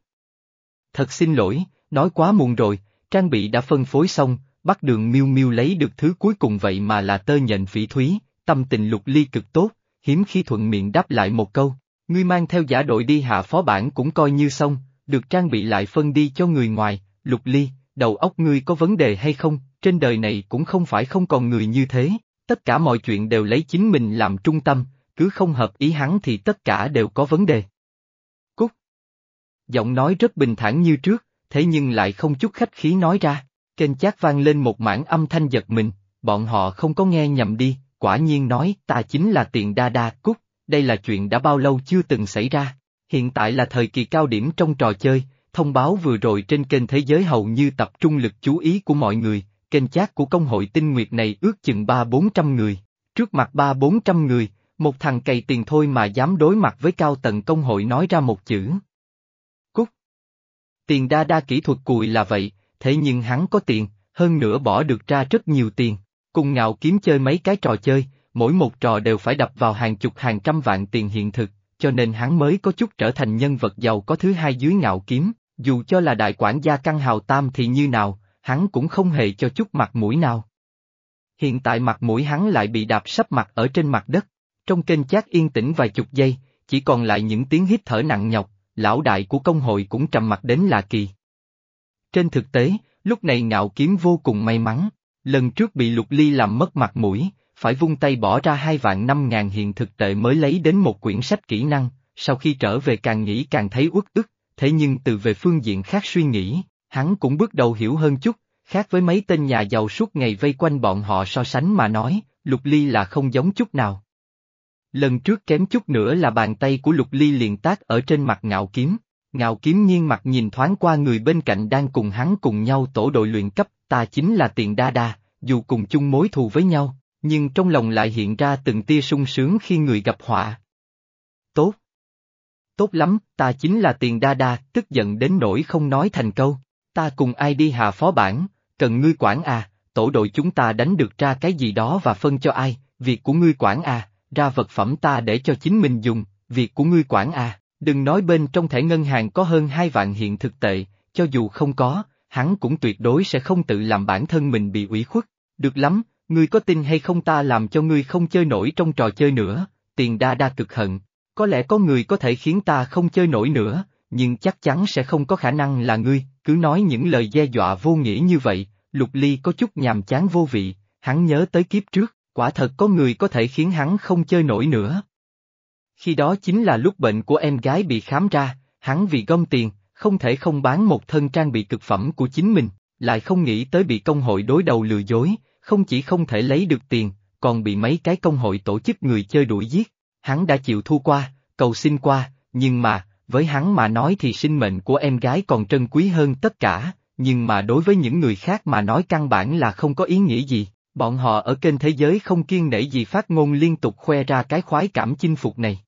Thật xin lỗi, nói quá muộn rồi, trang bị đã phân phối xong, bắt đường miêu miêu lấy được thứ cuối cùng vậy mà là tơ nhện phỉ thúy, tâm tình lục ly cực tốt, hiếm khi thuận miệng đáp lại một câu, ngươi mang theo giả đội đi hạ phó bản cũng coi như xong, được trang bị lại phân đi cho người ngoài, lục ly, đầu óc ngươi có vấn đề hay không, trên đời này cũng không phải không còn người như thế, tất cả mọi chuyện đều lấy chính mình làm trung tâm, cứ không hợp ý hắn thì tất cả đều có vấn đề. Cúc. Giọng nói rất bình thản như trước, thế nhưng lại không chút khách khí nói ra, kênh chát vang lên một mảng âm thanh giật mình, bọn họ không có nghe nhầm đi, quả nhiên nói ta chính là tiền đa đa Cúc, đây là chuyện đã bao lâu chưa từng xảy ra, hiện tại là thời kỳ cao điểm trong trò chơi, thông báo vừa rồi trên kênh thế giới hầu như tập trung lực chú ý của mọi người, kênh chat của công hội tinh nguyệt này ước chừng ba bốn trăm người, trước mặt ba bốn trăm người, một thằng cày tiền thôi mà dám đối mặt với cao tầng công hội nói ra một chữ. Cút. Tiền đa đa kỹ thuật cùi là vậy, thế nhưng hắn có tiền, hơn nữa bỏ được ra rất nhiều tiền. Cùng ngạo kiếm chơi mấy cái trò chơi, mỗi một trò đều phải đập vào hàng chục hàng trăm vạn tiền hiện thực, cho nên hắn mới có chút trở thành nhân vật giàu có thứ hai dưới ngạo kiếm, dù cho là đại quản gia căn hào tam thì như nào, hắn cũng không hề cho chút mặt mũi nào. Hiện tại mặt mũi hắn lại bị đạp sắp mặt ở trên mặt đất. Trong kênh chat yên tĩnh vài chục giây, chỉ còn lại những tiếng hít thở nặng nhọc, lão đại của công hội cũng trầm mặt đến lạ kỳ. Trên thực tế, lúc này ngạo kiếm vô cùng may mắn, lần trước bị lục ly làm mất mặt mũi, phải vung tay bỏ ra hai vạn năm ngàn hiện thực tệ mới lấy đến một quyển sách kỹ năng, sau khi trở về càng nghĩ càng thấy uất ức, thế nhưng từ về phương diện khác suy nghĩ, hắn cũng bước đầu hiểu hơn chút, khác với mấy tên nhà giàu suốt ngày vây quanh bọn họ so sánh mà nói, Lục Ly là không giống chút nào. Lần trước kém chút nữa là bàn tay của Lục Ly liền tác ở trên mặt ngạo kiếm, ngạo kiếm nghiêng mặt nhìn thoáng qua người bên cạnh đang cùng hắn cùng nhau tổ đội luyện cấp, ta chính là tiền đa đa, dù cùng chung mối thù với nhau, nhưng trong lòng lại hiện ra từng tia sung sướng khi người gặp họa. Tốt. Tốt lắm, ta chính là tiền đa đa, tức giận đến nỗi không nói thành câu. Ta cùng ai đi hạ phó bản, cần ngươi quản à, tổ đội chúng ta đánh được ra cái gì đó và phân cho ai, việc của ngươi quản à, ra vật phẩm ta để cho chính mình dùng, việc của ngươi quản à, đừng nói bên trong thẻ ngân hàng có hơn hai vạn hiện thực tệ, cho dù không có, hắn cũng tuyệt đối sẽ không tự làm bản thân mình bị ủy khuất. Được lắm, ngươi có tin hay không ta làm cho ngươi không chơi nổi trong trò chơi nữa, tiền đa đa cực hận. Có lẽ có người có thể khiến ta không chơi nổi nữa, nhưng chắc chắn sẽ không có khả năng là ngươi, cứ nói những lời đe dọa vô nghĩa như vậy, Lục Ly có chút nhàm chán vô vị, hắn nhớ tới kiếp trước, quả thật có người có thể khiến hắn không chơi nổi nữa. Khi đó chính là lúc bệnh của em gái bị khám ra, hắn vì gom tiền, không thể không bán một thân trang bị cực phẩm của chính mình, lại không nghĩ tới bị công hội đối đầu lừa dối, không chỉ không thể lấy được tiền, còn bị mấy cái công hội tổ chức người chơi đuổi giết. Hắn đã chịu thua qua, cầu xin qua, nhưng mà, với hắn mà nói thì sinh mệnh của em gái còn trân quý hơn tất cả, nhưng mà đối với những người khác mà nói căn bản là không có ý nghĩa gì. Bọn họ ở kênh thế giới không kiên nể gì phát ngôn liên tục khoe ra cái khoái cảm chinh phục này.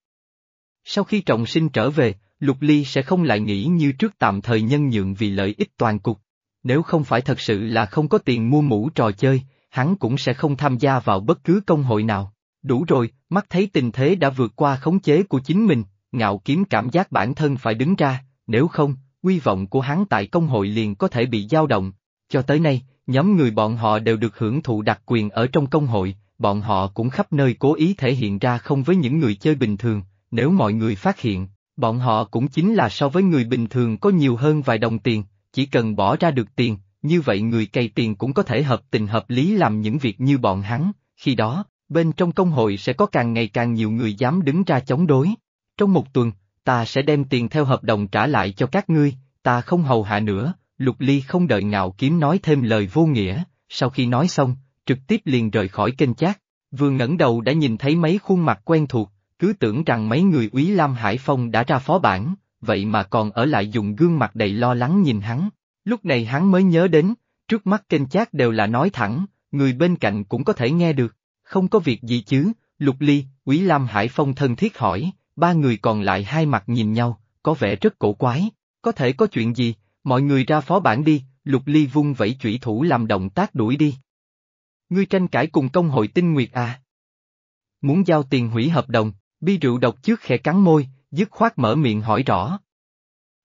Sau khi trọng sinh trở về, Lục Ly sẽ không lại nghĩ như trước tạm thời nhân nhượng vì lợi ích toàn cục. Nếu không phải thật sự là không có tiền mua mũ trò chơi, hắn cũng sẽ không tham gia vào bất cứ công hội nào. Đủ rồi, mắt thấy tình thế đã vượt qua khống chế của chính mình, ngạo kiếm cảm giác bản thân phải đứng ra, nếu không, uy vọng của hắn tại công hội liền có thể bị dao động. Cho tới nay, nhóm người bọn họ đều được hưởng thụ đặc quyền ở trong công hội, bọn họ cũng khắp nơi cố ý thể hiện ra không với những người chơi bình thường, nếu mọi người phát hiện, bọn họ cũng chính là so với người bình thường có nhiều hơn vài đồng tiền, chỉ cần bỏ ra được tiền, như vậy người cày tiền cũng có thể hợp tình hợp lý làm những việc như bọn hắn, khi đó, bên trong công hội sẽ có càng ngày càng nhiều người dám đứng ra chống đối. Trong một tuần, ta sẽ đem tiền theo hợp đồng trả lại cho các ngươi, ta không hầu hạ nữa, Lục Ly không đợi ngạo kiếm nói thêm lời vô nghĩa, sau khi nói xong, trực tiếp liền rời khỏi kênh chat. Vừa ngẩng đầu đã nhìn thấy mấy khuôn mặt quen thuộc, cứ tưởng rằng mấy người úy Lam Hải Phong đã ra phó bản, vậy mà còn ở lại dùng gương mặt đầy lo lắng nhìn hắn. Lúc này hắn mới nhớ đến, trước mắt kênh chat đều là nói thẳng, người bên cạnh cũng có thể nghe được, không có việc gì chứ, Lục Ly, úy Lam Hải Phong thân thiết hỏi, ba người còn lại hai mặt nhìn nhau, có vẻ rất cổ quái, có thể có chuyện gì, mọi người ra phó bản đi, Lục Ly vung vẫy chủy thủ làm động tác đuổi đi. Ngươi tranh cãi cùng công hội tinh nguyệt à? Muốn giao tiền hủy hợp đồng, bi rượu độc trước khẽ cắn môi, dứt khoát mở miệng hỏi rõ.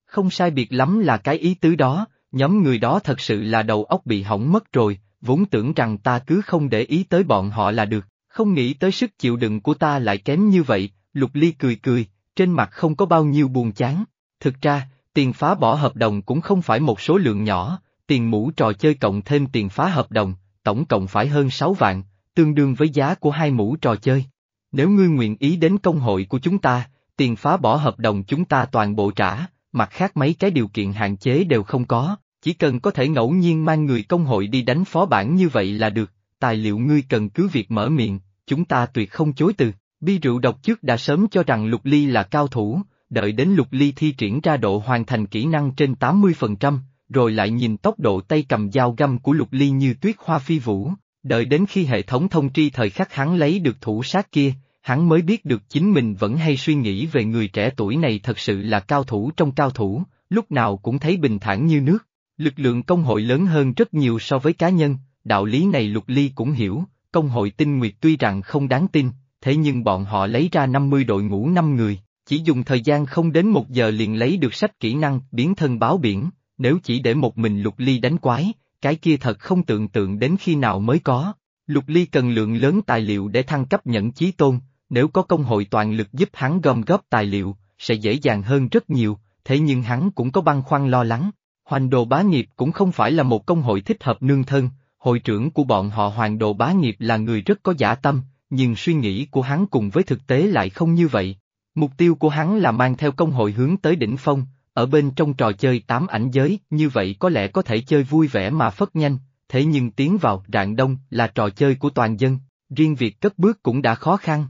Không sai biệt lắm là cái ý tứ đó, nhóm người đó thật sự là đầu óc bị hỏng mất rồi, vốn tưởng rằng ta cứ không để ý tới bọn họ là được, không nghĩ tới sức chịu đựng của ta lại kém như vậy, Lục Ly cười cười, trên mặt không có bao nhiêu buồn chán. Thực ra, tiền phá bỏ hợp đồng cũng không phải một số lượng nhỏ, tiền mũ trò chơi cộng thêm tiền phá hợp đồng, tổng cộng phải hơn 6 vạn, tương đương với giá của hai mũ trò chơi. Nếu ngươi nguyện ý đến công hội của chúng ta, tiền phá bỏ hợp đồng chúng ta toàn bộ trả, mặt khác mấy cái điều kiện hạn chế đều không có, chỉ cần có thể ngẫu nhiên mang người công hội đi đánh phó bản như vậy là được, tài liệu ngươi cần cứ việc mở miệng, chúng ta tuyệt không chối từ. Bi rượu độc trước đã sớm cho rằng Lục Ly là cao thủ, đợi đến Lục Ly thi triển ra độ hoàn thành kỹ năng trên 80%, rồi lại nhìn tốc độ tay cầm dao găm của Lục Ly như tuyết hoa phi vũ, đợi đến khi hệ thống thông tri thời khắc hắn lấy được thủ sát kia, hắn mới biết được chính mình vẫn hay suy nghĩ về người trẻ tuổi này thật sự là cao thủ trong cao thủ, lúc nào cũng thấy bình thản như nước. Lực lượng công hội lớn hơn rất nhiều so với cá nhân, đạo lý này Lục Ly cũng hiểu, công hội tinh nguyệt tuy rằng không đáng tin, thế nhưng bọn họ lấy ra 50 đội ngũ 5 người, chỉ dùng thời gian không đến một giờ liền lấy được sách kỹ năng biến thân báo biển, nếu chỉ để một mình Lục Ly đánh quái, cái kia thật không tưởng tượng đến khi nào mới có. Lục Ly cần lượng lớn tài liệu để thăng cấp nhận chí tôn, nếu có công hội toàn lực giúp hắn gom góp tài liệu, sẽ dễ dàng hơn rất nhiều, thế nhưng hắn cũng có băn khoăn lo lắng. Hoành đồ bá nghiệp cũng không phải là một công hội thích hợp nương thân, hội trưởng của bọn họ Hoàng đồ bá nghiệp là người rất có giả tâm, nhưng suy nghĩ của hắn cùng với thực tế lại không như vậy. Mục tiêu của hắn là mang theo công hội hướng tới đỉnh phong, ở bên trong trò chơi tám ảnh giới, như vậy có lẽ có thể chơi vui vẻ mà phất nhanh, thế nhưng tiến vào rạng đông là trò chơi của toàn dân, riêng việc cất bước cũng đã khó khăn.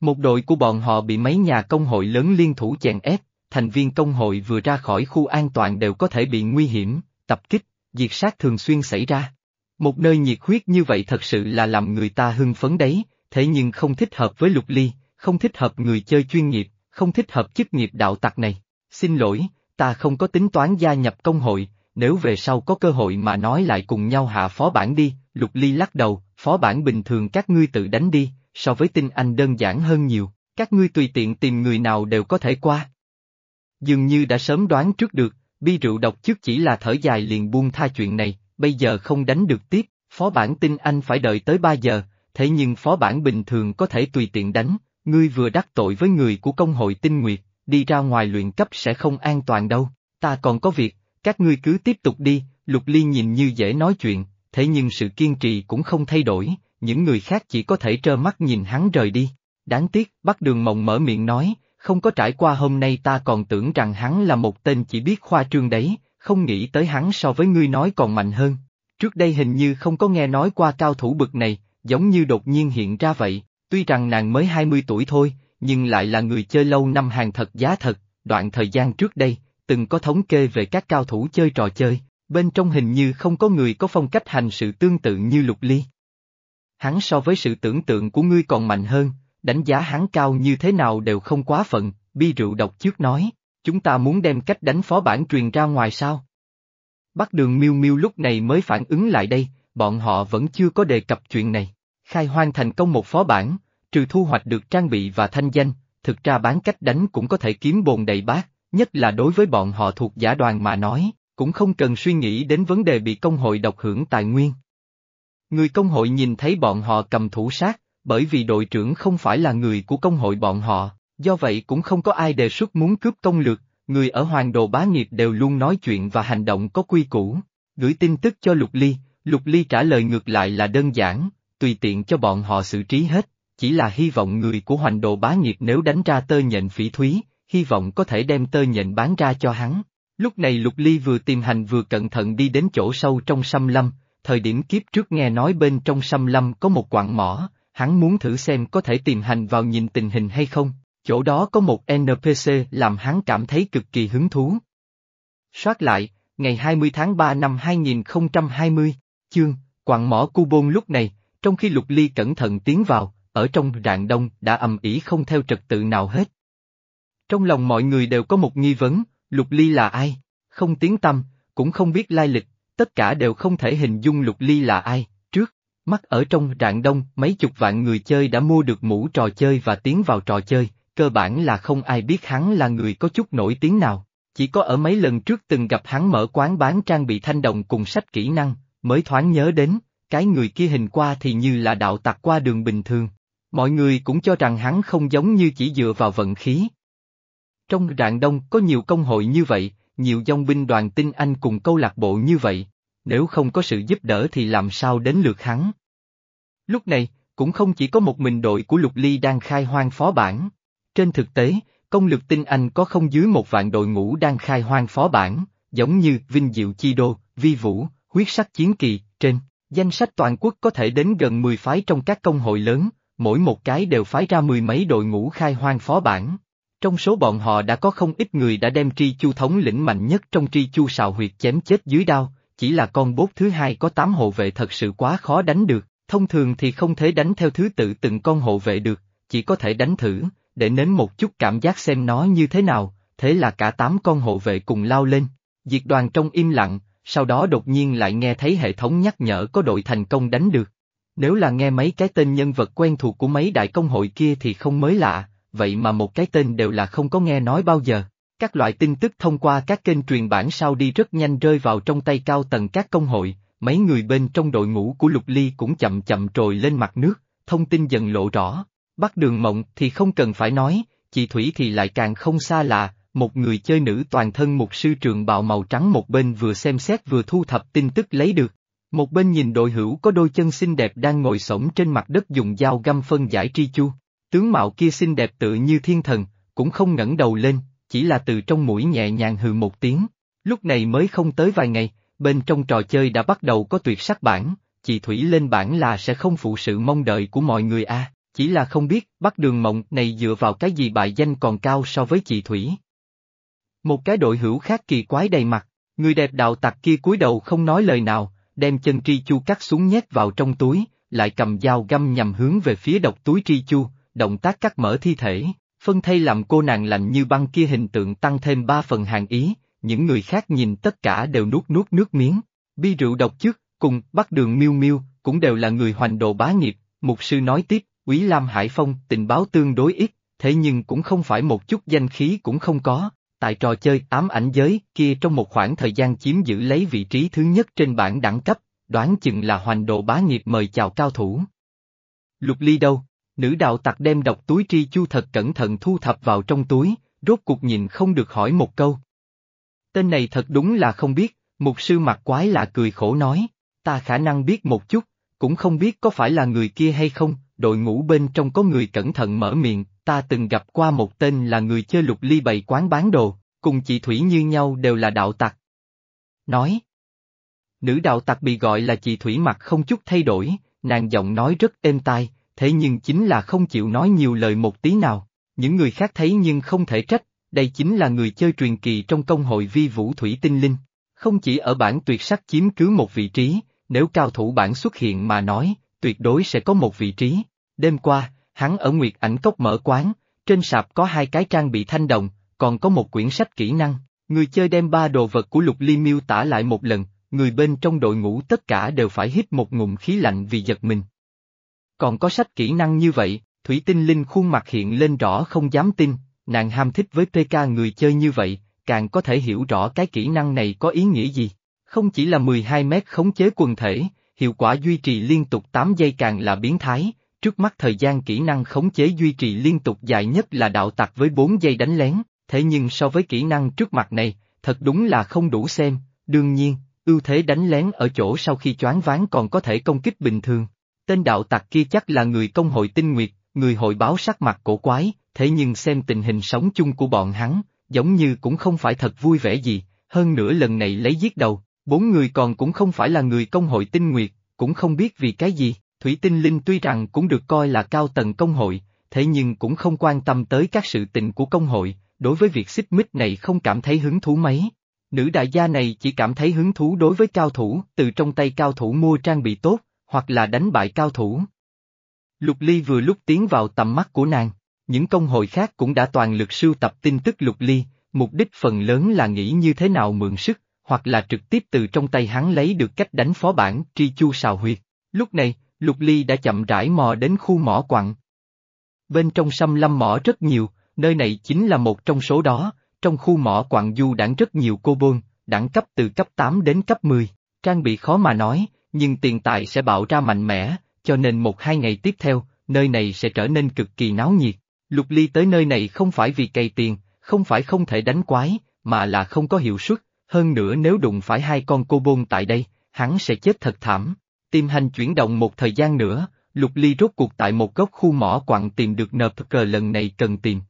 Một đội của bọn họ bị mấy nhà công hội lớn liên thủ chèn ép, thành viên công hội vừa ra khỏi khu an toàn đều có thể bị nguy hiểm, tập kích, diệt sát thường xuyên xảy ra. Một nơi nhiệt huyết như vậy thật sự là làm người ta hưng phấn đấy, thế nhưng không thích hợp với lục ly, không thích hợp người chơi chuyên nghiệp, không thích hợp chức nghiệp đạo tặc này. Xin lỗi, ta không có tính toán gia nhập công hội, nếu về sau có cơ hội mà nói lại cùng nhau hạ phó bản đi, lục ly lắc đầu, phó bản bình thường các ngươi tự đánh đi, so với tinh anh đơn giản hơn nhiều, các ngươi tùy tiện tìm người nào đều có thể qua. Dường như đã sớm đoán trước được, bi rượu độc trước chỉ là thở dài liền buông tha chuyện này, bây giờ không đánh được tiếp, phó bản tinh anh phải đợi tới 3 giờ, thế nhưng phó bản bình thường có thể tùy tiện đánh, ngươi vừa đắc tội với người của công hội tinh nguyệt, đi ra ngoài luyện cấp sẽ không an toàn đâu, ta còn có việc, các ngươi cứ tiếp tục đi, Lục Ly nhìn như dễ nói chuyện, thế nhưng sự kiên trì cũng không thay đổi, những người khác chỉ có thể trơ mắt nhìn hắn rời đi. Đáng tiếc, Bắc Đường Mộng mở miệng nói, không có trải qua hôm nay ta còn tưởng rằng hắn là một tên chỉ biết khoa trương đấy, không nghĩ tới hắn so với ngươi nói còn mạnh hơn. Trước đây hình như không có nghe nói qua cao thủ bực này, giống như đột nhiên hiện ra vậy, tuy rằng nàng mới 20 tuổi thôi, nhưng lại là người chơi lâu năm hàng thật giá thật, đoạn thời gian trước đây, từng có thống kê về các cao thủ chơi trò chơi, bên trong hình như không có người có phong cách hành sự tương tự như Lục Ly. Hắn so với sự tưởng tượng của ngươi còn mạnh hơn, đánh giá hắn cao như thế nào đều không quá phận, bi rượu độc trước nói, chúng ta muốn đem cách đánh phó bản truyền ra ngoài sao? Bắc đường miêu miêu lúc này mới phản ứng lại đây, bọn họ vẫn chưa có đề cập chuyện này. Khai hoang thành công một phó bản, trừ thu hoạch được trang bị và thanh danh, thực ra bán cách đánh cũng có thể kiếm bồn đầy bát, nhất là đối với bọn họ thuộc giả đoàn mà nói, cũng không cần suy nghĩ đến vấn đề bị công hội độc hưởng tài nguyên. Người công hội nhìn thấy bọn họ cầm thủ sát, bởi vì đội trưởng không phải là người của công hội bọn họ, do vậy cũng không có ai đề xuất muốn cướp công lược, người ở hoàng đồ bá nghiệp đều luôn nói chuyện và hành động có quy củ. Gửi tin tức cho Lục Ly, Lục Ly trả lời ngược lại là đơn giản, tùy tiện cho bọn họ xử trí hết, chỉ là hy vọng người của hoành đồ bá nghiệp nếu đánh ra tơ nhện phỉ thúy, hy vọng có thể đem tơ nhện bán ra cho hắn. Lúc này Lục Ly vừa tìm hành vừa cẩn thận đi đến chỗ sâu trong xăm lâm, thời điểm kiếp trước nghe nói bên trong xăm lâm có một quạng mỏ, hắn muốn thử xem có thể tìm hành vào nhìn tình hình hay không, chỗ đó có một NPC làm hắn cảm thấy cực kỳ hứng thú. Soát lại, ngày 20 tháng 3 năm 2020, chương, quạng mỏ Cubôn lúc này, trong khi Lục Ly cẩn thận tiến vào, ở trong rạng đông đã ầm ĩ không theo trật tự nào hết. Trong lòng mọi người đều có một nghi vấn, Lục Ly là ai? Không tiếng tâm, cũng không biết lai lịch, tất cả đều không thể hình dung Lục Ly là ai, trước, mắt ở trong rạng đông mấy chục vạn người chơi đã mua được mũ trò chơi và tiến vào trò chơi, cơ bản là không ai biết hắn là người có chút nổi tiếng nào. Chỉ có ở mấy lần trước từng gặp hắn mở quán bán trang bị thanh đồng cùng sách kỹ năng, mới thoáng nhớ đến, cái người kia hình qua thì như là đạo tặc qua đường bình thường. Mọi người cũng cho rằng hắn không giống như chỉ dựa vào vận khí. Trong rạng đông có nhiều công hội như vậy, nhiều dòng binh đoàn tinh anh cùng câu lạc bộ như vậy, nếu không có sự giúp đỡ thì làm sao đến lượt hắn. Lúc này, cũng không chỉ có một mình đội của Lục Ly đang khai hoang phó bản. Trên thực tế, công lực tinh anh có không dưới một vạn đội ngũ đang khai hoang phó bản, giống như Vinh Diệu Chi Đô, Vi Vũ, Huyết Sắc Chiến Kỳ, trên. Danh sách toàn quốc có thể đến gần 10 phái trong các công hội lớn, mỗi một cái đều phái ra mười mấy đội ngũ khai hoang phó bản. Trong số bọn họ đã có không ít người đã đem tri chu thống lĩnh mạnh nhất trong tri chu sào huyệt chém chết dưới đao, chỉ là con bốt thứ hai có tám hộ vệ thật sự quá khó đánh được, thông thường thì không thể đánh theo thứ tự từng con hộ vệ được, chỉ có thể đánh thử, để nếm một chút cảm giác xem nó như thế nào, thế là cả tám con hộ vệ cùng lao lên. Diệt đoàn trong im lặng, sau đó đột nhiên lại nghe thấy hệ thống nhắc nhở có đội thành công đánh được. Nếu là nghe mấy cái tên nhân vật quen thuộc của mấy đại công hội kia thì không mới lạ, vậy mà một cái tên đều là không có nghe nói bao giờ. Các loại tin tức thông qua các kênh truyền bản sau đi rất nhanh rơi vào trong tay cao tầng các công hội, mấy người bên trong đội ngũ của Lục Ly cũng chậm chậm trồi lên mặt nước, thông tin dần lộ rõ. Bắt đường mộng thì không cần phải nói, chị Thủy thì lại càng không xa lạ, một người chơi nữ toàn thân một sư trường bào màu trắng một bên vừa xem xét vừa thu thập tin tức lấy được. Một bên nhìn đội hữu có đôi chân xinh đẹp đang ngồi sổng trên mặt đất dùng dao găm phân giải tri chu. Tướng mạo kia xinh đẹp tự như thiên thần, cũng không ngẩng đầu lên, chỉ là từ trong mũi nhẹ nhàng hừ một tiếng. Lúc này mới không tới vài ngày, bên trong trò chơi đã bắt đầu có tuyệt sắc bản, chị Thủy lên bản là sẽ không phụ sự mong đợi của mọi người a. chỉ là không biết bắt đường mộng này dựa vào cái gì bại danh còn cao so với chị Thủy. Một cái đội hữu khác kỳ quái đầy mặt, người đẹp đạo tặc kia cúi đầu không nói lời nào, đem chân tri chu cắt xuống nhét vào trong túi, lại cầm dao găm nhằm hướng về phía độc túi tri chu, động tác cắt mở thi thể, phân thay làm cô nàng lạnh như băng kia hình tượng tăng thêm ba phần hàng ý, những người khác nhìn tất cả đều nuốt nuốt nước miếng. Bi rượu độc trước, cùng bắt đường miêu miêu, cũng đều là người hoành đồ bá nghiệp, mục sư nói tiếp, Quý Lam Hải Phong tình báo tương đối ít, thế nhưng cũng không phải một chút danh khí cũng không có, tại trò chơi ám ảnh giới kia trong một khoảng thời gian chiếm giữ lấy vị trí thứ nhất trên bảng đẳng cấp, đoán chừng là hoành độ bá nghiệp mời chào cao thủ. Lục ly đâu? Nữ đạo tặc đem độc túi tri chu thật cẩn thận thu thập vào trong túi, rốt cuộc nhìn không được hỏi một câu. Tên này thật đúng là không biết, mục sư mặt quái lạ cười khổ nói, ta khả năng biết một chút, cũng không biết có phải là người kia hay không, đội ngũ bên trong có người cẩn thận mở miệng, ta từng gặp qua một tên là người chơi lục ly bày quán bán đồ, cùng chị Thủy như nhau đều là đạo tặc. Nói. Nữ đạo tặc bị gọi là chị Thủy mặt không chút thay đổi, nàng giọng nói rất êm tai, thế nhưng chính là không chịu nói nhiều lời một tí nào. Những người khác thấy nhưng không thể trách, đây chính là người chơi truyền kỳ trong công hội vi vũ thủy tinh linh. Không chỉ ở bản tuyệt sắc chiếm cứ một vị trí, nếu cao thủ bản xuất hiện mà nói, tuyệt đối sẽ có một vị trí. Đêm qua, hắn ở Nguyệt Ảnh Cốc mở quán, trên sạp có hai cái trang bị thanh đồng, còn có một quyển sách kỹ năng. Người chơi đem ba đồ vật của Lục Ly miêu tả lại một lần, người bên trong đội ngũ tất cả đều phải hít một ngụm khí lạnh vì giật mình. Còn có sách kỹ năng như vậy, Thủy Tinh Linh khuôn mặt hiện lên rõ không dám tin, nàng ham thích với PK người chơi như vậy, càng có thể hiểu rõ cái kỹ năng này có ý nghĩa gì. Không chỉ là 12 mét khống chế quần thể, hiệu quả duy trì liên tục 8 giây càng là biến thái, trước mắt thời gian kỹ năng khống chế duy trì liên tục dài nhất là đạo tặc với 4 giây đánh lén, thế nhưng so với kỹ năng trước mặt này, thật đúng là không đủ xem, đương nhiên, ưu thế đánh lén ở chỗ sau khi choáng ván còn có thể công kích bình thường. Tên đạo tặc kia chắc là người công hội tinh nguyệt, người hội báo sắc mặt cổ quái, thế nhưng xem tình hình sống chung của bọn hắn, giống như cũng không phải thật vui vẻ gì, hơn nữa lần này lấy giết đầu, bốn người còn cũng không phải là người công hội tinh nguyệt, cũng không biết vì cái gì, Thủy Tinh Linh tuy rằng cũng được coi là cao tầng công hội, thế nhưng cũng không quan tâm tới các sự tình của công hội, đối với việc xích mích này không cảm thấy hứng thú mấy. Nữ đại gia này chỉ cảm thấy hứng thú đối với cao thủ, từ trong tay cao thủ mua trang bị tốt, hoặc là đánh bại cao thủ. Lục Ly vừa lúc tiến vào tầm mắt của nàng, những công hội khác cũng đã toàn lực sưu tập tin tức Lục Ly, mục đích phần lớn là nghĩ như thế nào mượn sức, hoặc là trực tiếp từ trong tay hắn lấy được cách đánh phó bản tri chu sào huyệt. Lúc này, Lục Ly đã chậm rãi mò đến khu mỏ quặng. Bên trong xăm lâm mỏ rất nhiều, nơi này chính là một trong số đó, trong khu mỏ quặng du đẳng rất nhiều cô bôn, đẳng cấp từ cấp 8 đến cấp 10, trang bị khó mà nói, nhưng tiền tài sẽ bạo ra mạnh mẽ, cho nên một hai ngày tiếp theo, nơi này sẽ trở nên cực kỳ náo nhiệt. Lục Ly tới nơi này không phải vì cày tiền, không phải không thể đánh quái, mà là không có hiệu suất, hơn nữa nếu đụng phải hai con cô bôn tại đây, hắn sẽ chết thật thảm. Tim hành chuyển động một thời gian nữa, Lục Ly rốt cuộc tại một góc khu mỏ quặng tìm được nợp cờ lần này cần tìm.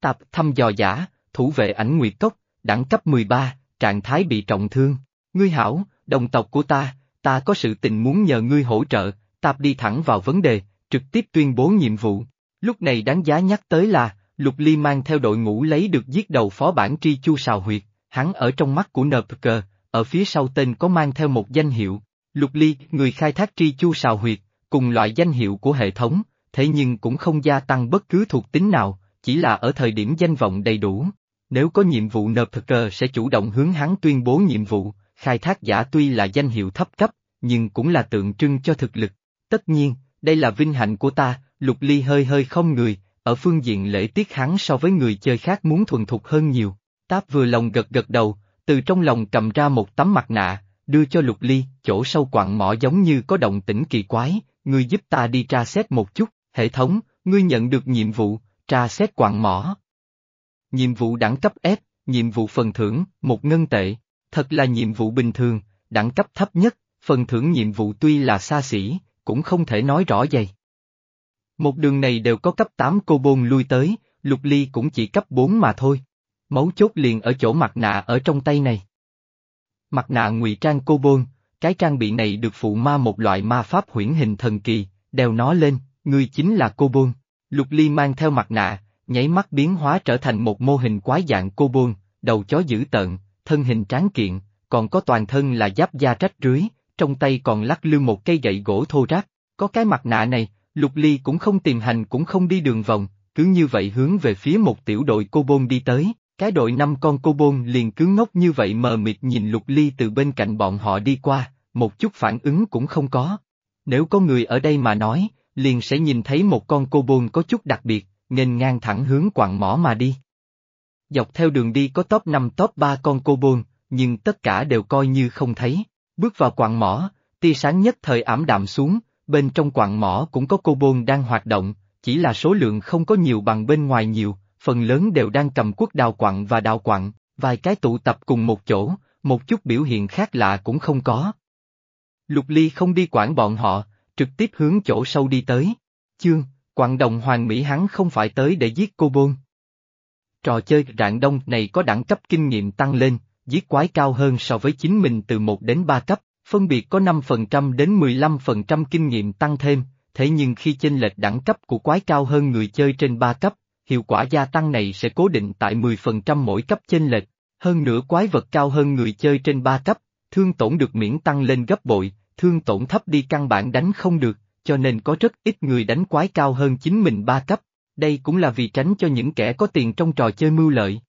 Tạp thăm dò giả, thủ vệ ảnh nguyệt cốc, đẳng cấp 13, trạng thái bị trọng thương. Ngươi hảo, đồng tộc của ta, ta có sự tình muốn nhờ ngươi hỗ trợ, tạp đi thẳng vào vấn đề, trực tiếp tuyên bố nhiệm vụ. Lúc này đáng giá nhắc tới là, Lục Ly mang theo đội ngũ lấy được giết đầu phó bản tri chu sào huyệt, hắn ở trong mắt của nợp cờ, ở phía sau tên có mang theo một danh hiệu, Lục Ly, người khai thác tri chu sào huyệt, cùng loại danh hiệu của hệ thống, thế nhưng cũng không gia tăng bất cứ thuộc tính nào, chỉ là ở thời điểm danh vọng đầy đủ. Nếu có nhiệm vụ nợp cơ sẽ chủ động hướng hắn tuyên bố nhiệm vụ, khai thác giả tuy là danh hiệu thấp cấp, nhưng cũng là tượng trưng cho thực lực. Tất nhiên, đây là vinh hạnh của ta, Lục Ly hơi hơi không người, ở phương diện lễ tiết hắn so với người chơi khác muốn thuần thục hơn nhiều. Táp vừa lòng gật gật đầu, từ trong lòng cầm ra một tấm mặt nạ, đưa cho Lục Ly, chỗ sâu quặng mỏ giống như có động tĩnh kỳ quái, ngươi giúp ta đi tra xét một chút, hệ thống, ngươi nhận được nhiệm vụ, tra xét quặng mỏ. Nhiệm vụ đẳng cấp F, nhiệm vụ phần thưởng, một ngân tệ, thật là nhiệm vụ bình thường, đẳng cấp thấp nhất, phần thưởng nhiệm vụ tuy là xa xỉ, cũng không thể nói rõ dày. Một đường này đều có cấp 8 cô bôn lui tới, lục ly cũng chỉ cấp 4 mà thôi. Mấu chốt liền ở chỗ mặt nạ ở trong tay này. Mặt nạ ngụy trang cô bôn, cái trang bị này được phụ ma một loại ma pháp huyễn hình thần kỳ, đeo nó lên, ngươi chính là cô bôn. Lục Ly mang theo mặt nạ, nháy mắt biến hóa trở thành một mô hình quái dạng cô bôn, đầu chó dữ tợn, thân hình tráng kiện, còn có toàn thân là giáp da rách rưới, trong tay còn lắc lư một cây gậy gỗ thô ráp. Có cái mặt nạ này, Lục Ly cũng không tìm hành cũng không đi đường vòng, cứ như vậy hướng về phía một tiểu đội cô bôn đi tới. Cái đội năm con cô bôn liền cứ ngốc như vậy mờ mịt nhìn Lục Ly từ bên cạnh bọn họ đi qua, một chút phản ứng cũng không có. Nếu có người ở đây mà nói, liền sẽ nhìn thấy một con cô bôn có chút đặc biệt, nghênh ngang thẳng hướng quặng mỏ mà đi. Dọc theo đường đi có top 5 top 3 con cô bôn, nhưng tất cả đều coi như không thấy. Bước vào quặng mỏ, tia sáng nhất thời ảm đạm xuống, bên trong quặng mỏ cũng có cô bôn đang hoạt động, chỉ là số lượng không có nhiều bằng bên ngoài nhiều, phần lớn đều đang cầm cuốc đào quặng và đào quặng, vài cái tụ tập cùng một chỗ, một chút biểu hiện khác lạ cũng không có. Lục Ly không đi quản bọn họ, trực tiếp hướng chỗ sâu đi tới. Chương, quặng đồng hoàng mỹ hắn không phải tới để giết cô bôn. Trò chơi rạng đông này có đẳng cấp kinh nghiệm tăng lên, giết quái cao hơn so với chính mình từ 1 đến 3 cấp, phân biệt có 5% đến 15% kinh nghiệm tăng thêm, thế nhưng khi chênh lệch đẳng cấp của quái cao hơn người chơi trên 3 cấp, hiệu quả gia tăng này sẽ cố định tại 10% mỗi cấp chênh lệch, hơn nữa quái vật cao hơn người chơi trên 3 cấp, thương tổn được miễn tăng lên gấp bội, thương tổn thấp đi căn bản đánh không được, cho nên có rất ít người đánh quái cao hơn chính mình 3 cấp, đây cũng là vì tránh cho những kẻ có tiền trong trò chơi mưu lợi.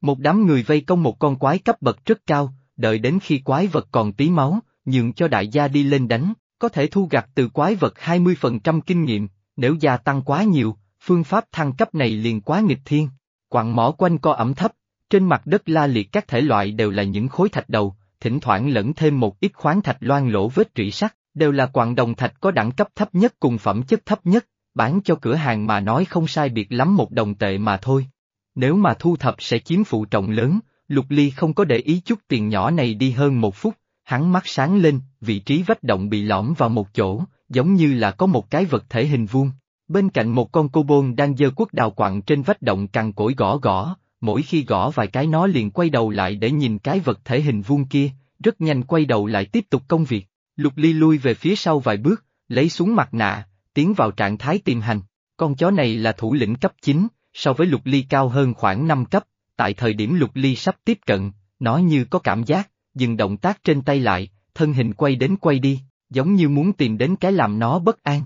Một đám người vây công một con quái cấp bậc rất cao, đợi đến khi quái vật còn tí máu, nhường cho đại gia đi lên đánh, có thể thu gặt từ quái vật 20% kinh nghiệm, nếu gia tăng quá nhiều, phương pháp thăng cấp này liền quá nghịch thiên. Quặng mỏ quanh co ẩm thấp, trên mặt đất la liệt các thể loại đều là những khối thạch đầu, thỉnh thoảng lẫn thêm một ít khoáng thạch loang lỗ vết rỉ sắt, đều là quặng đồng thạch có đẳng cấp thấp nhất cùng phẩm chất thấp nhất, bán cho cửa hàng mà nói không sai biệt lắm một đồng tệ mà thôi. Nếu mà thu thập sẽ chiếm phụ trọng lớn, Lục Ly không có để ý chút tiền nhỏ này đi hơn một phút, hắn mắt sáng lên, vị trí vách động bị lõm vào một chỗ, giống như là có một cái vật thể hình vuông. Bên cạnh một con cô bôn đang dơ quốc đào quặng trên vách động cằn cỗi gõ gõ, mỗi khi gõ vài cái nó liền quay đầu lại để nhìn cái vật thể hình vuông kia, rất nhanh quay đầu lại tiếp tục công việc. Lục Ly lui về phía sau vài bước, lấy xuống mặt nạ, tiến vào trạng thái tìm hành. Con chó này là thủ lĩnh cấp 9, so với Lục Ly cao hơn khoảng 5 cấp, tại thời điểm Lục Ly sắp tiếp cận, nó như có cảm giác, dừng động tác trên tay lại, thân hình quay đến quay đi, giống như muốn tìm đến cái làm nó bất an.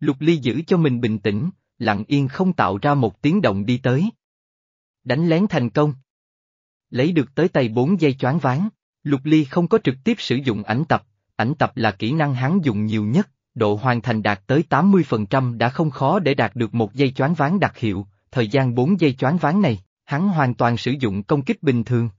Lục Ly giữ cho mình bình tĩnh, lặng yên không tạo ra một tiếng động đi tới. Đánh lén thành công. Lấy được tới tay bốn giây choáng váng, Lục Ly không có trực tiếp sử dụng ảnh tập, ảnh tập là kỹ năng hắn dùng nhiều nhất, độ hoàn thành đạt tới 80% đã không khó để đạt được một giây choáng váng đặc hiệu, thời gian 4 giây choáng váng này, hắn hoàn toàn sử dụng công kích bình thường.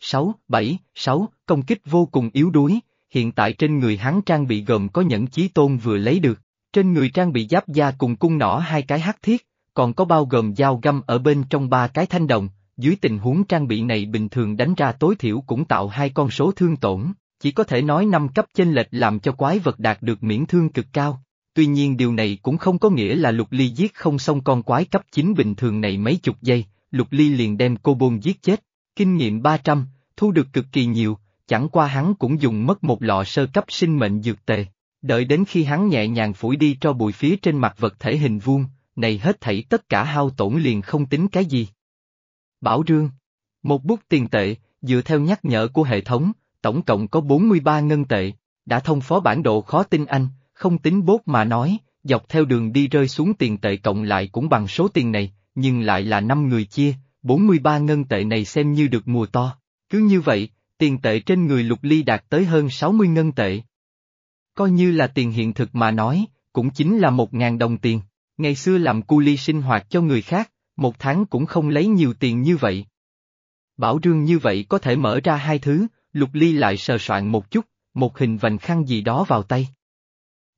6, 7, 6, công kích vô cùng yếu đuối, hiện tại trên người hắn trang bị gồm có nhẫn chí tôn vừa lấy được, trên người trang bị giáp da cùng cung nỏ hai cái hắc thiết, còn có bao gồm dao găm ở bên trong ba cái thanh đồng, dưới tình huống trang bị này bình thường đánh ra tối thiểu cũng tạo hai con số thương tổn, chỉ có thể nói năm cấp chênh lệch làm cho quái vật đạt được miễn thương cực cao. Tuy nhiên điều này cũng không có nghĩa là lục ly giết không xong con quái cấp 9 bình thường này mấy chục giây, lục ly liền đem cô bôn giết chết, kinh nghiệm 300, thu được cực kỳ nhiều, chẳng qua hắn cũng dùng mất một lọ sơ cấp sinh mệnh dược tề. Đợi đến khi hắn nhẹ nhàng phủi đi cho bụi phía trên mặt vật thể hình vuông, này hết thảy tất cả hao tổn liền không tính cái gì. Bảo Rương Một bút tiền tệ, dựa theo nhắc nhở của hệ thống, tổng cộng có 43 ngân tệ, đã thông phó bản độ khó tin anh, không tính bốt mà nói, dọc theo đường đi rơi xuống tiền tệ cộng lại cũng bằng số tiền này, nhưng lại là 5 người chia, 43 ngân tệ này xem như được mùa to. Cứ như vậy, tiền tệ trên người lục ly đạt tới hơn 60 ngân tệ. Coi như là tiền hiện thực mà nói, cũng chính là một ngàn đồng tiền. Ngày xưa làm cu ly sinh hoạt cho người khác, một tháng cũng không lấy nhiều tiền như vậy. Bảo rương như vậy có thể mở ra hai thứ, lục ly lại sờ soạn một chút, một hình vành khăn gì đó vào tay.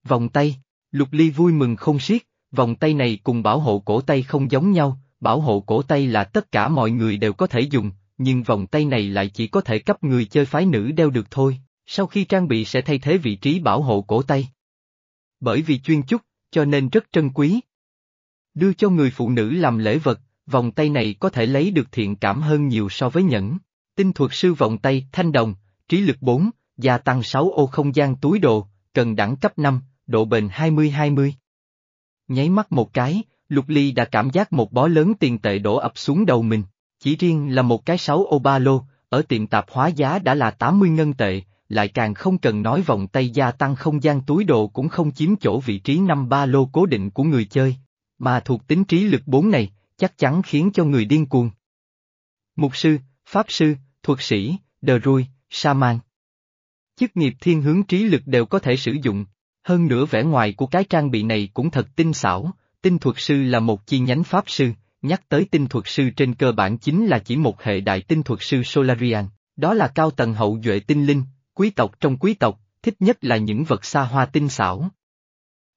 Vòng tay, lục ly vui mừng không xiết, vòng tay này cùng bảo hộ cổ tay không giống nhau, bảo hộ cổ tay là tất cả mọi người đều có thể dùng, nhưng vòng tay này lại chỉ có thể cấp người chơi phái nữ đeo được thôi, sau khi trang bị sẽ thay thế vị trí bảo hộ cổ tay. Bởi vì chuyên chúc, cho nên rất trân quý. Đưa cho người phụ nữ làm lễ vật, vòng tay này có thể lấy được thiện cảm hơn nhiều so với nhẫn. Tinh thuật sư vòng tay, thanh đồng, trí lực 4, gia tăng 6 ô không gian túi đồ, cần đẳng cấp 5, độ bền 20-20. Nháy mắt một cái, Lục Ly đã cảm giác một bó lớn tiền tệ đổ ập xuống đầu mình. Chỉ riêng là một cái 6 ô ba lô, ở tiệm tạp hóa giá đã là 80 ngân tệ, lại càng không cần nói vòng tay gia tăng không gian túi đồ cũng không chiếm chỗ vị trí năm ba lô cố định của người chơi, mà thuộc tính trí lực bốn này, chắc chắn khiến cho người điên cuồng. Mục sư, pháp sư, thuật sĩ, đờ rui, sa man. Chức nghiệp thiên hướng trí lực đều có thể sử dụng, hơn nữa vẻ ngoài của cái trang bị này cũng thật tinh xảo, tinh thuật sư là một chi nhánh pháp sư, nhắc tới tinh thuật sư trên cơ bản chính là chỉ một hệ đại tinh thuật sư Solarian, đó là cao tầng hậu duệ tinh linh, quý tộc trong quý tộc, thích nhất là những vật xa hoa tinh xảo.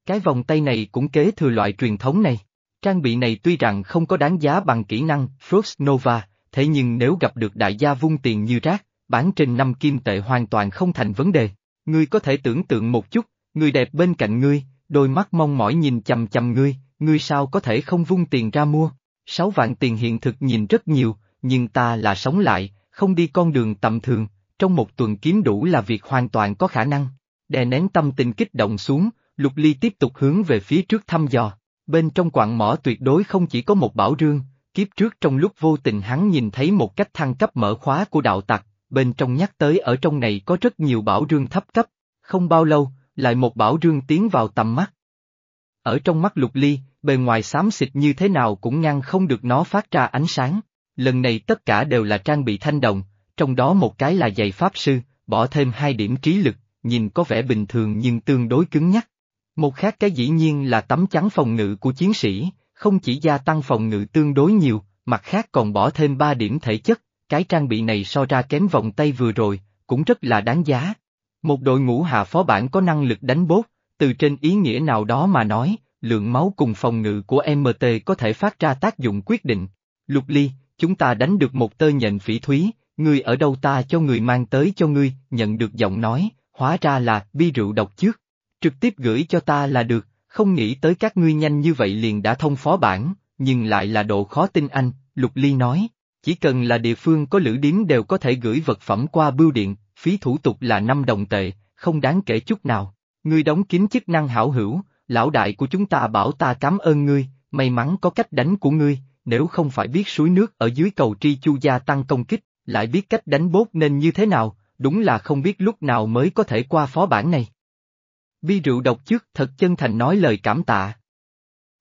Cái vòng tay này cũng kế thừa loại truyền thống này. Trang bị này tuy rằng không có đáng giá bằng kỹ năng Frost Nova, thế nhưng nếu gặp được đại gia vung tiền như rác, bán trên năm kim tệ hoàn toàn không thành vấn đề. Ngươi có thể tưởng tượng một chút, người đẹp bên cạnh ngươi, đôi mắt mong mỏi nhìn chầm chầm ngươi, ngươi sao có thể không vung tiền ra mua? Sáu vạn tiền hiện thực nhìn rất nhiều, nhưng ta là sống lại, không đi con đường tầm thường, trong một tuần kiếm đủ là việc hoàn toàn có khả năng. Đè nén tâm tình kích động xuống, Lục Ly tiếp tục hướng về phía trước thăm dò. Bên trong quạng mỏ tuyệt đối không chỉ có một bảo rương, kiếp trước trong lúc vô tình hắn nhìn thấy một cách thăng cấp mở khóa của đạo tặc, bên trong nhắc tới ở trong này có rất nhiều bảo rương thấp cấp, không bao lâu, lại một bảo rương tiến vào tầm mắt. Ở trong mắt lục ly, bề ngoài xám xịt như thế nào cũng ngăn không được nó phát ra ánh sáng, lần này tất cả đều là trang bị thanh đồng, trong đó một cái là giày pháp sư, bỏ thêm hai điểm trí lực, nhìn có vẻ bình thường nhưng tương đối cứng nhắc. Một khác cái dĩ nhiên là tấm chắn phòng ngự của chiến sĩ, không chỉ gia tăng phòng ngự tương đối nhiều, mặt khác còn bỏ thêm 3 điểm thể chất, cái trang bị này so ra kém vòng tay vừa rồi, cũng rất là đáng giá. Một đội ngũ hạ phó bản có năng lực đánh bốt, từ trên ý nghĩa nào đó mà nói, lượng máu cùng phòng ngự của MT có thể phát ra tác dụng quyết định. Lục ly, chúng ta đánh được một tơ nhện phỉ thúy, người ở đâu ta cho người mang tới cho ngươi, nhận được giọng nói, hóa ra là bi rượu độc trước. Trực tiếp gửi cho ta là được, không nghĩ tới các ngươi nhanh như vậy liền đã thông phó bản, nhưng lại là độ khó tin anh, Lục Ly nói. Chỉ cần là địa phương có lữ điếm đều có thể gửi vật phẩm qua bưu điện, phí thủ tục là 5 đồng tệ, không đáng kể chút nào. Ngươi đóng kín chức năng hảo hữu, lão đại của chúng ta bảo ta cảm ơn ngươi, may mắn có cách đánh của ngươi, nếu không phải biết suối nước ở dưới cầu tri chu gia tăng công kích, lại biết cách đánh bốt nên như thế nào, đúng là không biết lúc nào mới có thể qua phó bản này. Bi rượu độc trước thật chân thành nói lời cảm tạ.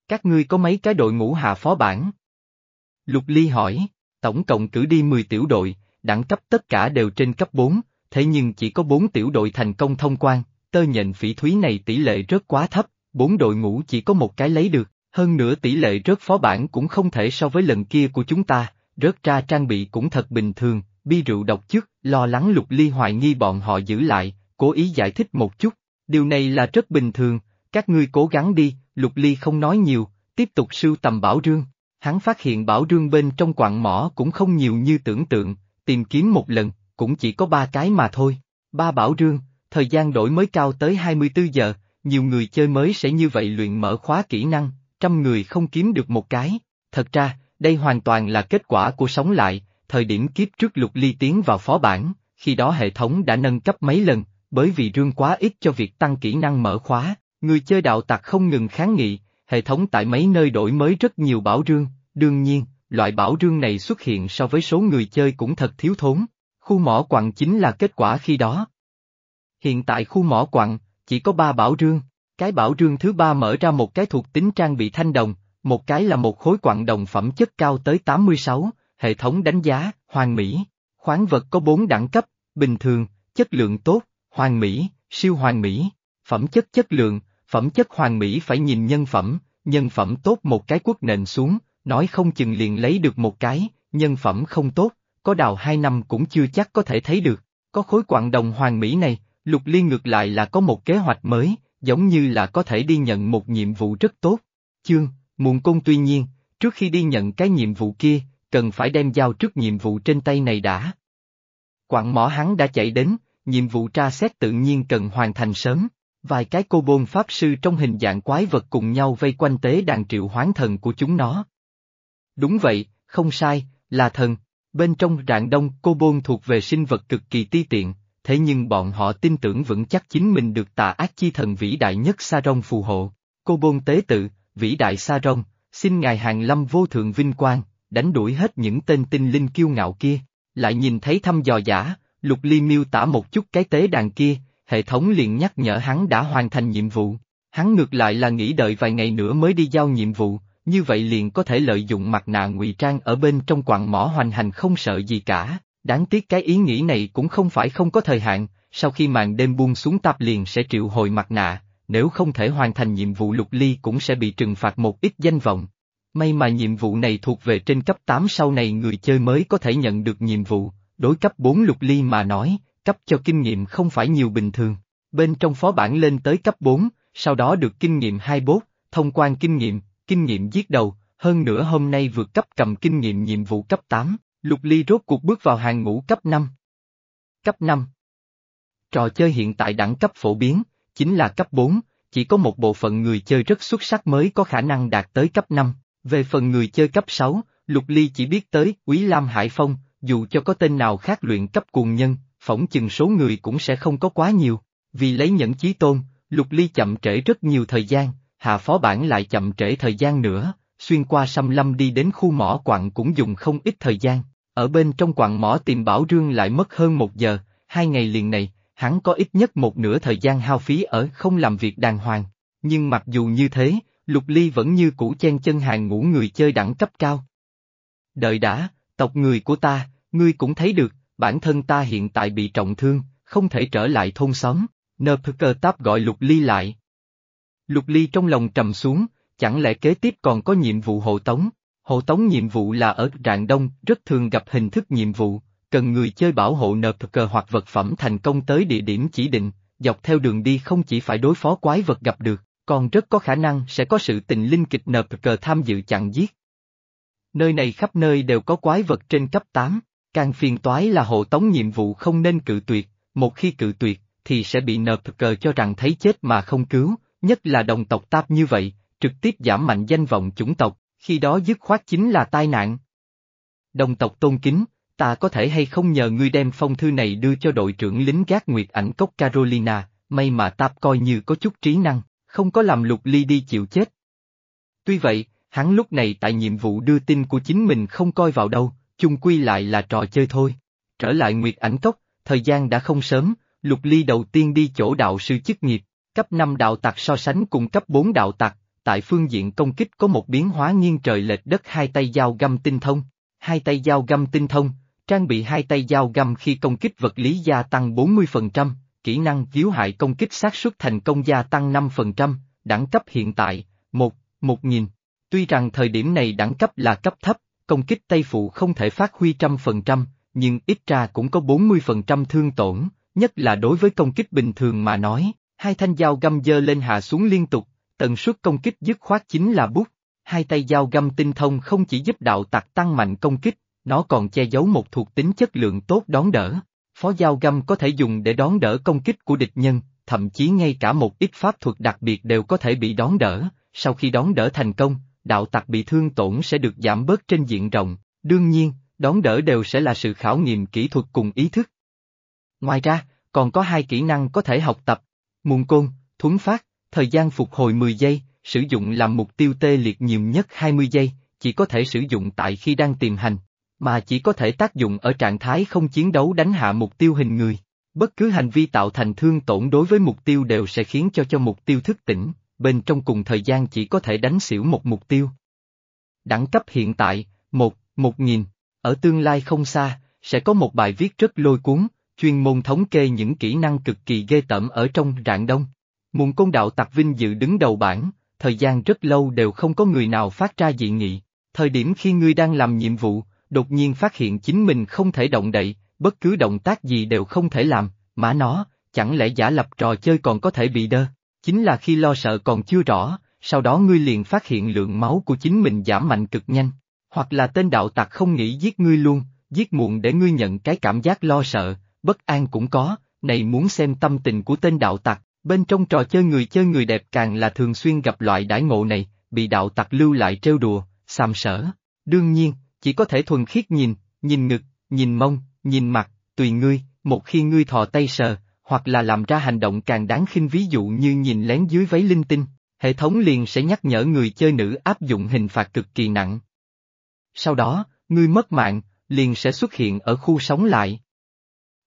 Các ngươi có mấy cái đội ngũ hạ phó bản? Lục Ly hỏi, tổng cộng cử đi 10 tiểu đội, đẳng cấp tất cả đều trên cấp 4, thế nhưng chỉ có 4 tiểu đội thành công thông quan, tơ nhện phỉ thúy này tỷ lệ rất quá thấp, 4 đội ngũ chỉ có một cái lấy được, hơn nữa tỷ lệ rớt phó bản cũng không thể so với lần kia của chúng ta, rớt ra trang bị cũng thật bình thường, bi rượu độc chức, lo lắng Lục Ly hoài nghi bọn họ giữ lại, cố ý giải thích một chút, Điều này là rất bình thường, các ngươi cố gắng đi, Lục Ly không nói nhiều, tiếp tục sưu tầm bảo rương. Hắn phát hiện bảo rương bên trong quạng mỏ cũng không nhiều như tưởng tượng, tìm kiếm một lần, cũng chỉ có ba cái mà thôi. Ba bảo rương, thời gian đổi mới cao tới 24 giờ, nhiều người chơi mới sẽ như vậy luyện mở khóa kỹ năng, trăm người không kiếm được một cái. Thật ra, đây hoàn toàn là kết quả của sống lại, thời điểm kiếp trước lục ly tiến vào phó bản, khi đó hệ thống đã nâng cấp mấy lần, bởi vì rương quá ít cho việc tăng kỹ năng mở khóa, người chơi đạo tặc không ngừng kháng nghị, hệ thống tại mấy nơi đổi mới rất nhiều bảo rương, đương nhiên, loại bảo rương này xuất hiện so với số người chơi cũng thật thiếu thốn, khu mỏ quặng chính là kết quả khi đó. Hiện tại khu mỏ quặng, chỉ có ba bảo rương, cái bảo rương thứ ba mở ra một cái thuộc tính trang bị thanh đồng, một cái là một khối quặng đồng phẩm chất cao tới 86, hệ thống đánh giá, hoàn mỹ, khoáng vật có bốn đẳng cấp, bình thường, chất lượng tốt, Hoàn mỹ, siêu hoàn mỹ, phẩm chất chất lượng, phẩm chất hoàn mỹ phải nhìn nhân phẩm, nhân phẩm tốt một cái quốc nền xuống, nói không chừng liền lấy được một cái, nhân phẩm không tốt, có đào hai năm cũng chưa chắc có thể thấy được. Có khối quặng đồng hoàn mỹ này, Lục Liên ngược lại là có một kế hoạch mới, giống như là có thể đi nhận một nhiệm vụ rất tốt. Chương, muộn cung tuy nhiên, trước khi đi nhận cái nhiệm vụ kia, cần phải đem giao trước nhiệm vụ trên tay này đã. Quảng mỏ hắn đã chạy đến, nhiệm vụ tra xét tự nhiên cần hoàn thành sớm. Vài cái cô bôn pháp sư trong hình dạng quái vật cùng nhau vây quanh tế đàn triệu hoán thần của chúng nó. Đúng vậy, không sai, là thần. Bên trong rạng đông cô bôn thuộc về sinh vật cực kỳ ti tiện, thế nhưng bọn họ tin tưởng vững chắc chính mình được tà ác chi thần vĩ đại nhất Sa rong phù hộ. Cô bôn tế tự, vĩ đại Sa rong, xin ngài hàng lâm vô thượng vinh quang, đánh đuổi hết những tên tinh linh kiêu ngạo kia. Lại nhìn thấy thăm dò giả, Lục Ly miêu tả một chút cái tế đàn kia, hệ thống liền nhắc nhở hắn đã hoàn thành nhiệm vụ. Hắn ngược lại là nghĩ đợi vài ngày nữa mới đi giao nhiệm vụ, như vậy liền có thể lợi dụng mặt nạ ngụy trang ở bên trong quặng mỏ hoành hành không sợ gì cả. Đáng tiếc cái ý nghĩ này cũng không phải không có thời hạn, sau khi màn đêm buông xuống tạp liền sẽ triệu hồi mặt nạ, nếu không thể hoàn thành nhiệm vụ lục ly cũng sẽ bị trừng phạt một ít danh vọng. May mà nhiệm vụ này thuộc về trên cấp 8 sau này người chơi mới có thể nhận được nhiệm vụ, đối cấp 4 lục ly mà nói, cấp cho kinh nghiệm không phải nhiều bình thường. Bên trong phó bản lên tới cấp 4, sau đó được kinh nghiệm 24, thông quan kinh nghiệm, kinh nghiệm giết đầu, hơn nữa hôm nay vượt cấp cầm kinh nghiệm nhiệm vụ cấp 8, lục ly rốt cuộc bước vào hàng ngũ cấp 5. Cấp 5 Trò chơi hiện tại đẳng cấp phổ biến, chính là cấp 4, chỉ có một bộ phận người chơi rất xuất sắc mới có khả năng đạt tới cấp 5. Về phần người chơi cấp 6, Lục Ly chỉ biết tới Quý Lam Hải Phong, dù cho có tên nào khác luyện cấp cuồng nhân, phỏng chừng số người cũng sẽ không có quá nhiều. Vì lấy nhẫn chí tôn, Lục Ly chậm trễ rất nhiều thời gian, hạ phó bản lại chậm trễ thời gian nữa, xuyên qua xăm lâm đi đến khu mỏ quặng cũng dùng không ít thời gian. Ở bên trong quặng mỏ tìm bảo rương lại mất hơn một giờ, hai ngày liền này, hắn có ít nhất một nửa thời gian hao phí ở không làm việc đàng hoàng. Nhưng mặc dù như thế, Lục Ly vẫn như cũ chen chân hàng ngũ người chơi đẳng cấp cao. Đợi đã, tộc người của ta, ngươi cũng thấy được, bản thân ta hiện tại bị trọng thương, không thể trở lại thôn xóm, nơ cơ táp gọi Lục Ly lại. Lục Ly trong lòng trầm xuống, chẳng lẽ kế tiếp còn có nhiệm vụ hộ tống? Hộ tống nhiệm vụ là ở Rạng Đông, rất thường gặp hình thức nhiệm vụ, cần người chơi bảo hộ nợp cờ hoặc vật phẩm thành công tới địa điểm chỉ định, dọc theo đường đi không chỉ phải đối phó quái vật gặp được, còn rất có khả năng sẽ có sự tình linh kịch nợp cờ tham dự chặn giết. Nơi này khắp nơi đều có quái vật trên cấp 8, càng phiền toái là hộ tống nhiệm vụ không nên cự tuyệt, một khi cự tuyệt, thì sẽ bị nợp cờ cho rằng thấy chết mà không cứu, nhất là đồng tộc táp như vậy, trực tiếp giảm mạnh danh vọng chủng tộc, khi đó dứt khoát chính là tai nạn. Đồng tộc tôn kính, ta có thể hay không nhờ ngươi đem phong thư này đưa cho đội trưởng lính gác nguyệt ảnh cốc Carolina, may mà táp coi như có chút trí năng, không có làm lục ly đi chịu chết. Tuy vậy, hắn lúc này tại nhiệm vụ đưa tin của chính mình không coi vào đâu, chung quy lại là trò chơi thôi. Trở lại nguyệt ảnh cốc, thời gian đã không sớm, lục ly đầu tiên đi chỗ đạo sư chức nghiệp, cấp 5 đạo tặc so sánh cùng cấp 4 đạo tặc, tại phương diện công kích có một biến hóa nghiêng trời lệch đất hai tay dao găm tinh thông, hai tay dao găm tinh thông, trang bị hai tay dao găm khi công kích vật lý gia tăng 40%, kỹ năng cứu hại công kích xác suất thành công gia tăng 5%, đẳng cấp hiện tại, 1, 1000. Tuy rằng thời điểm này đẳng cấp là cấp thấp, công kích tay phụ không thể phát huy trăm phần trăm, nhưng ít ra cũng có 40% thương tổn, nhất là đối với công kích bình thường mà nói, hai thanh dao găm dơ lên hạ xuống liên tục, tần suất công kích dứt khoát chính là bút. Hai tay dao găm tinh thông không chỉ giúp đạo tặc tăng mạnh công kích, nó còn che giấu một thuộc tính chất lượng tốt đón đỡ. Phó dao găm có thể dùng để đón đỡ công kích của địch nhân, thậm chí ngay cả một ít pháp thuật đặc biệt đều có thể bị đón đỡ, sau khi đón đỡ thành công, đạo tặc bị thương tổn sẽ được giảm bớt trên diện rộng, đương nhiên, đón đỡ đều sẽ là sự khảo nghiệm kỹ thuật cùng ý thức. Ngoài ra, còn có hai kỹ năng có thể học tập, mùn côn, thuấn phát, thời gian phục hồi 10 giây, sử dụng làm mục tiêu tê liệt nhiều nhất 20 giây, chỉ có thể sử dụng tại khi đang tìm hành, mà chỉ có thể tác dụng ở trạng thái không chiến đấu đánh hạ mục tiêu hình người. Bất cứ hành vi tạo thành thương tổn đối với mục tiêu đều sẽ khiến cho cho mục tiêu thức tỉnh, bên trong cùng thời gian chỉ có thể đánh xỉu một mục tiêu. Đẳng cấp hiện tại, một, một nghìn, ở tương lai không xa, sẽ có một bài viết rất lôi cuốn, chuyên môn thống kê những kỹ năng cực kỳ ghê tởm ở trong rạng đông. Muôn công đạo tặc vinh dự đứng đầu bảng, thời gian rất lâu đều không có người nào phát ra dị nghị. Thời điểm khi ngươi đang làm nhiệm vụ, đột nhiên phát hiện chính mình không thể động đậy, bất cứ động tác gì đều không thể làm, mà nó, chẳng lẽ giả lập trò chơi còn có thể bị đơ. Chính là khi lo sợ còn chưa rõ, sau đó ngươi liền phát hiện lượng máu của chính mình giảm mạnh cực nhanh. Hoặc là tên đạo tặc không nghĩ giết ngươi luôn, giết muộn để ngươi nhận cái cảm giác lo sợ, bất an cũng có, này muốn xem tâm tình của tên đạo tặc, bên trong trò chơi người chơi người đẹp càng là thường xuyên gặp loại đãi ngộ này, bị đạo tặc lưu lại trêu đùa, xàm sở. Đương nhiên, chỉ có thể thuần khiết nhìn, nhìn ngực, nhìn mông, nhìn mặt, tùy ngươi, một khi ngươi thò tay sờ, hoặc là làm ra hành động càng đáng khinh ví dụ như nhìn lén dưới váy linh tinh, hệ thống liền sẽ nhắc nhở người chơi nữ áp dụng hình phạt cực kỳ nặng. Sau đó, ngươi mất mạng, liền sẽ xuất hiện ở khu sống lại.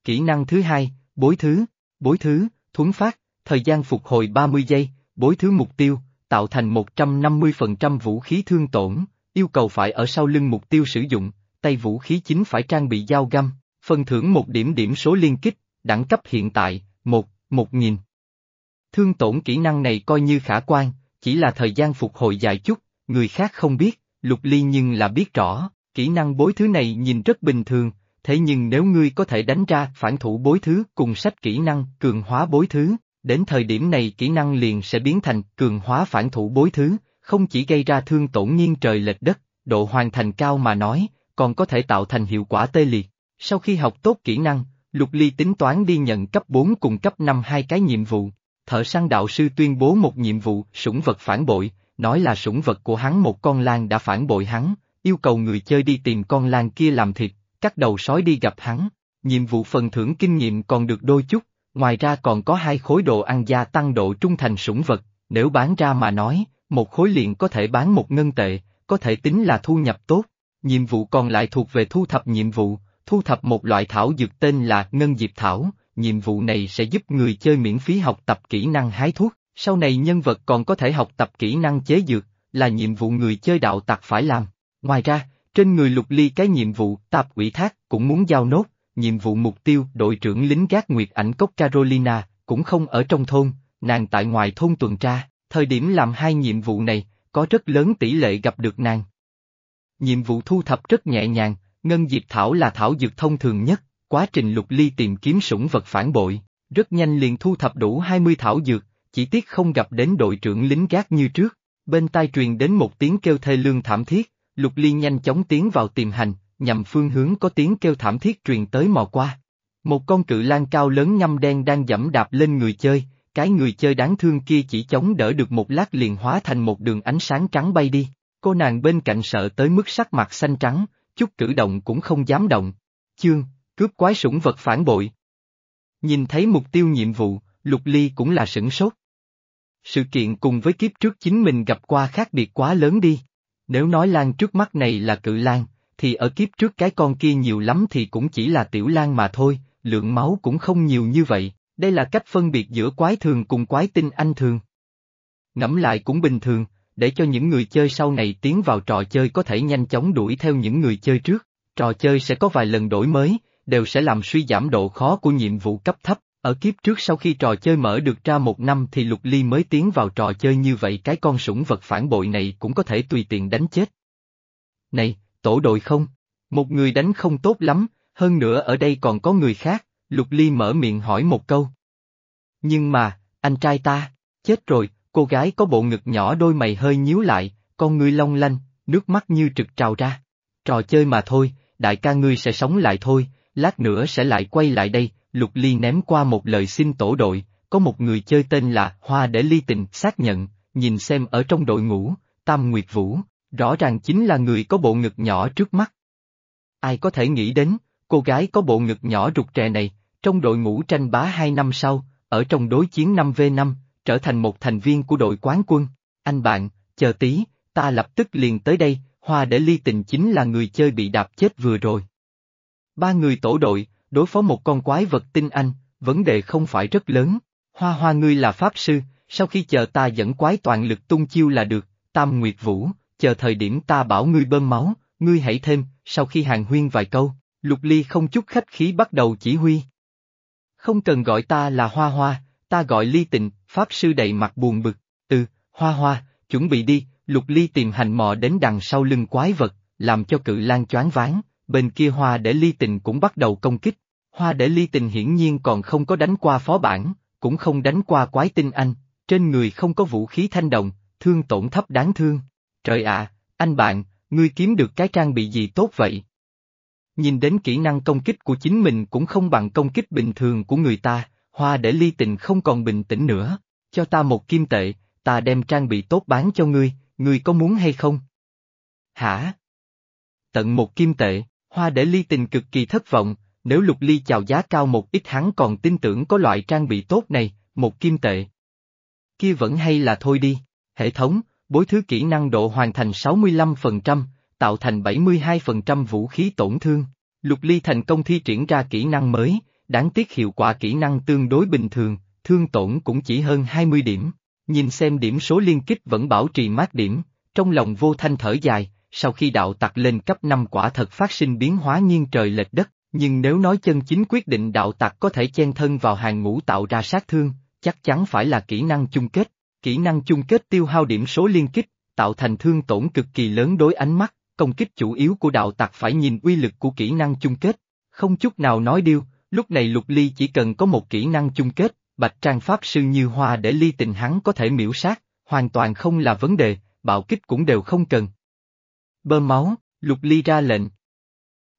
Kỹ năng thứ hai, bối thứ, bối thứ, thuấn phát, thời gian phục hồi 30 giây, bối thứ mục tiêu, tạo thành 150% vũ khí thương tổn, yêu cầu phải ở sau lưng mục tiêu sử dụng, tay vũ khí chính phải trang bị dao găm, phần thưởng một điểm điểm số liên kích, đẳng cấp hiện tại, 1, 1000. Thương tổn kỹ năng này coi như khả quan, chỉ là thời gian phục hồi dài chút, người khác không biết, lục ly nhưng là biết rõ, kỹ năng bối thứ này nhìn rất bình thường, thế nhưng nếu ngươi có thể đánh ra phản thủ bối thứ cùng sách kỹ năng cường hóa bối thứ, đến thời điểm này kỹ năng liền sẽ biến thành cường hóa phản thủ bối thứ, không chỉ gây ra thương tổn nghiêng trời lệch đất, độ hoàn thành cao mà nói, còn có thể tạo thành hiệu quả tê liệt. Sau khi học tốt kỹ năng, Lục Ly tính toán đi nhận cấp 4 cùng cấp 5 hai cái nhiệm vụ. Thợ săn đạo sư tuyên bố một nhiệm vụ sủng vật phản bội, nói là sủng vật của hắn một con lan đã phản bội hắn, yêu cầu người chơi đi tìm con lan kia làm thịt, cắt đầu sói đi gặp hắn. Nhiệm vụ phần thưởng kinh nghiệm còn được đôi chút, ngoài ra còn có hai khối đồ ăn gia tăng độ trung thành sủng vật, nếu bán ra mà nói, một khối liền có thể bán một ngân tệ, có thể tính là thu nhập tốt. Nhiệm vụ còn lại thuộc về thu thập nhiệm vụ, thu thập một loại thảo dược tên là Ngân Diệp Thảo, nhiệm vụ này sẽ giúp người chơi miễn phí học tập kỹ năng hái thuốc, sau này nhân vật còn có thể học tập kỹ năng chế dược, là nhiệm vụ người chơi đạo tặc phải làm. Ngoài ra, trên người lục ly cái nhiệm vụ tạp ủy thác cũng muốn giao nốt, nhiệm vụ mục tiêu đội trưởng lính gác nguyệt ảnh cốc Carolina, cũng không ở trong thôn, nàng tại ngoài thôn tuần tra, thời điểm làm hai nhiệm vụ này, có rất lớn tỷ lệ gặp được nàng. Nhiệm vụ thu thập rất nhẹ nhàng, Ngân Diệp Thảo là thảo dược thông thường nhất, quá trình lục ly tìm kiếm sủng vật phản bội, rất nhanh liền thu thập đủ 20 thảo dược, chỉ tiếc không gặp đến đội trưởng lính gác như trước, bên tai truyền đến một tiếng kêu thê lương thảm thiết, lục ly nhanh chóng tiến vào tìm hành, nhằm phương hướng có tiếng kêu thảm thiết truyền tới mò qua. Một con cự lan cao lớn nhăm đen đang dẫm đạp lên người chơi, cái người chơi đáng thương kia chỉ chống đỡ được một lát liền hóa thành một đường ánh sáng trắng bay đi. Cô nàng bên cạnh sợ tới mức sắc mặt xanh trắng, chút cử động cũng không dám động. Chương, cướp quái sủng vật phản bội. Nhìn thấy mục tiêu nhiệm vụ, Lục Ly cũng là sửng sốt. Sự kiện cùng với kiếp trước chính mình gặp qua khác biệt quá lớn đi. Nếu nói lan trước mắt này là cự lan, thì ở kiếp trước cái con kia nhiều lắm thì cũng chỉ là tiểu lan mà thôi, lượng máu cũng không nhiều như vậy, đây là cách phân biệt giữa quái thường cùng quái tinh anh thường. Ngẫm lại cũng bình thường, để cho những người chơi sau này tiến vào trò chơi có thể nhanh chóng đuổi theo những người chơi trước. Trò chơi sẽ có vài lần đổi mới, đều sẽ làm suy giảm độ khó của nhiệm vụ cấp thấp. Ở kiếp trước sau khi trò chơi mở được ra một năm thì Lục Ly mới tiến vào trò chơi như vậy cái con sủng vật phản bội này cũng có thể tùy tiện đánh chết. Này, tổ đội không? Một người đánh không tốt lắm, hơn nữa ở đây còn có người khác, Lục Ly mở miệng hỏi một câu. Nhưng mà, anh trai ta, chết rồi, cô gái có bộ ngực nhỏ đôi mày hơi nhíu lại, con ngươi long lanh, nước mắt như trực trào ra. Trò chơi mà thôi, đại ca ngươi sẽ sống lại thôi, lát nữa sẽ lại quay lại đây, Lục Ly ném qua một lời xin tổ đội, có một người chơi tên là Hoa để ly tình xác nhận, nhìn xem ở trong đội ngũ, Tam Nguyệt Vũ, rõ ràng chính là người có bộ ngực nhỏ trước mắt. Ai có thể nghĩ đến, cô gái có bộ ngực nhỏ rụt rè này, trong đội ngũ tranh bá hai năm sau, ở trong đối chiến 5v5, trở thành một thành viên của đội quán quân. Anh bạn, chờ tí, ta lập tức liền tới đây, Hoa để ly tình chính là người chơi bị đạp chết vừa rồi. Ba người tổ đội, đối phó một con quái vật tinh anh, vấn đề không phải rất lớn. Hoa hoa ngươi là pháp sư, sau khi chờ ta dẫn quái toàn lực tung chiêu là được, Tam Nguyệt Vũ, chờ thời điểm ta bảo ngươi bơm máu, ngươi hãy thêm, sau khi hàng huyên vài câu, Lục Ly không chút khách khí bắt đầu chỉ huy. Không cần gọi ta là Hoa Hoa, ta gọi Ly Tịnh, Pháp Sư đầy mặt buồn bực, từ Hoa Hoa, chuẩn bị đi, Lục Ly tìm hành mò đến đằng sau lưng quái vật, làm cho cự lan choáng váng, bên kia Hoa để Ly Tịnh cũng bắt đầu công kích. Hoa để Ly Tịnh hiển nhiên còn không có đánh qua phó bản, cũng không đánh qua quái tinh anh, trên người không có vũ khí thanh đồng, thương tổn thấp đáng thương. Trời ạ, anh bạn, ngươi kiếm được cái trang bị gì tốt vậy? Nhìn đến kỹ năng công kích của chính mình cũng không bằng công kích bình thường của người ta, hoa để ly tình không còn bình tĩnh nữa, cho ta một kim tệ, ta đem trang bị tốt bán cho ngươi, ngươi có muốn hay không? Hả? tận một kim tệ, hoa để ly tình cực kỳ thất vọng, nếu lục ly chào giá cao một ít hắn còn tin tưởng có loại trang bị tốt này, một kim tệ. Kia vẫn hay là thôi đi, hệ thống, bối thứ kỹ năng độ hoàn thành 65%, tạo thành 72% vũ khí tổn thương. Lục Ly thành công thi triển ra kỹ năng mới, đáng tiếc hiệu quả kỹ năng tương đối bình thường, thương tổn cũng chỉ hơn 20 điểm. Nhìn xem điểm số liên kích vẫn bảo trì mát điểm, trong lòng vô thanh thở dài, sau khi đạo tặc lên cấp 5 quả thật phát sinh biến hóa nghiêng trời lệch đất, nhưng nếu nói chân chính quyết định đạo tặc có thể chen thân vào hàng ngũ tạo ra sát thương, chắc chắn phải là kỹ năng chung kết. Kỹ năng chung kết tiêu hao điểm số liên kích, tạo thành thương tổn cực kỳ lớn đối ánh mắt, công kích chủ yếu của đạo tặc phải nhìn uy lực của kỹ năng chung kết. Không chút nào nói điêu, lúc này lục ly chỉ cần có một kỹ năng chung kết, bạch trang pháp sư như hoa để ly tình hắn có thể miễu sát, hoàn toàn không là vấn đề, bạo kích cũng đều không cần. Bơm máu, lục ly ra lệnh.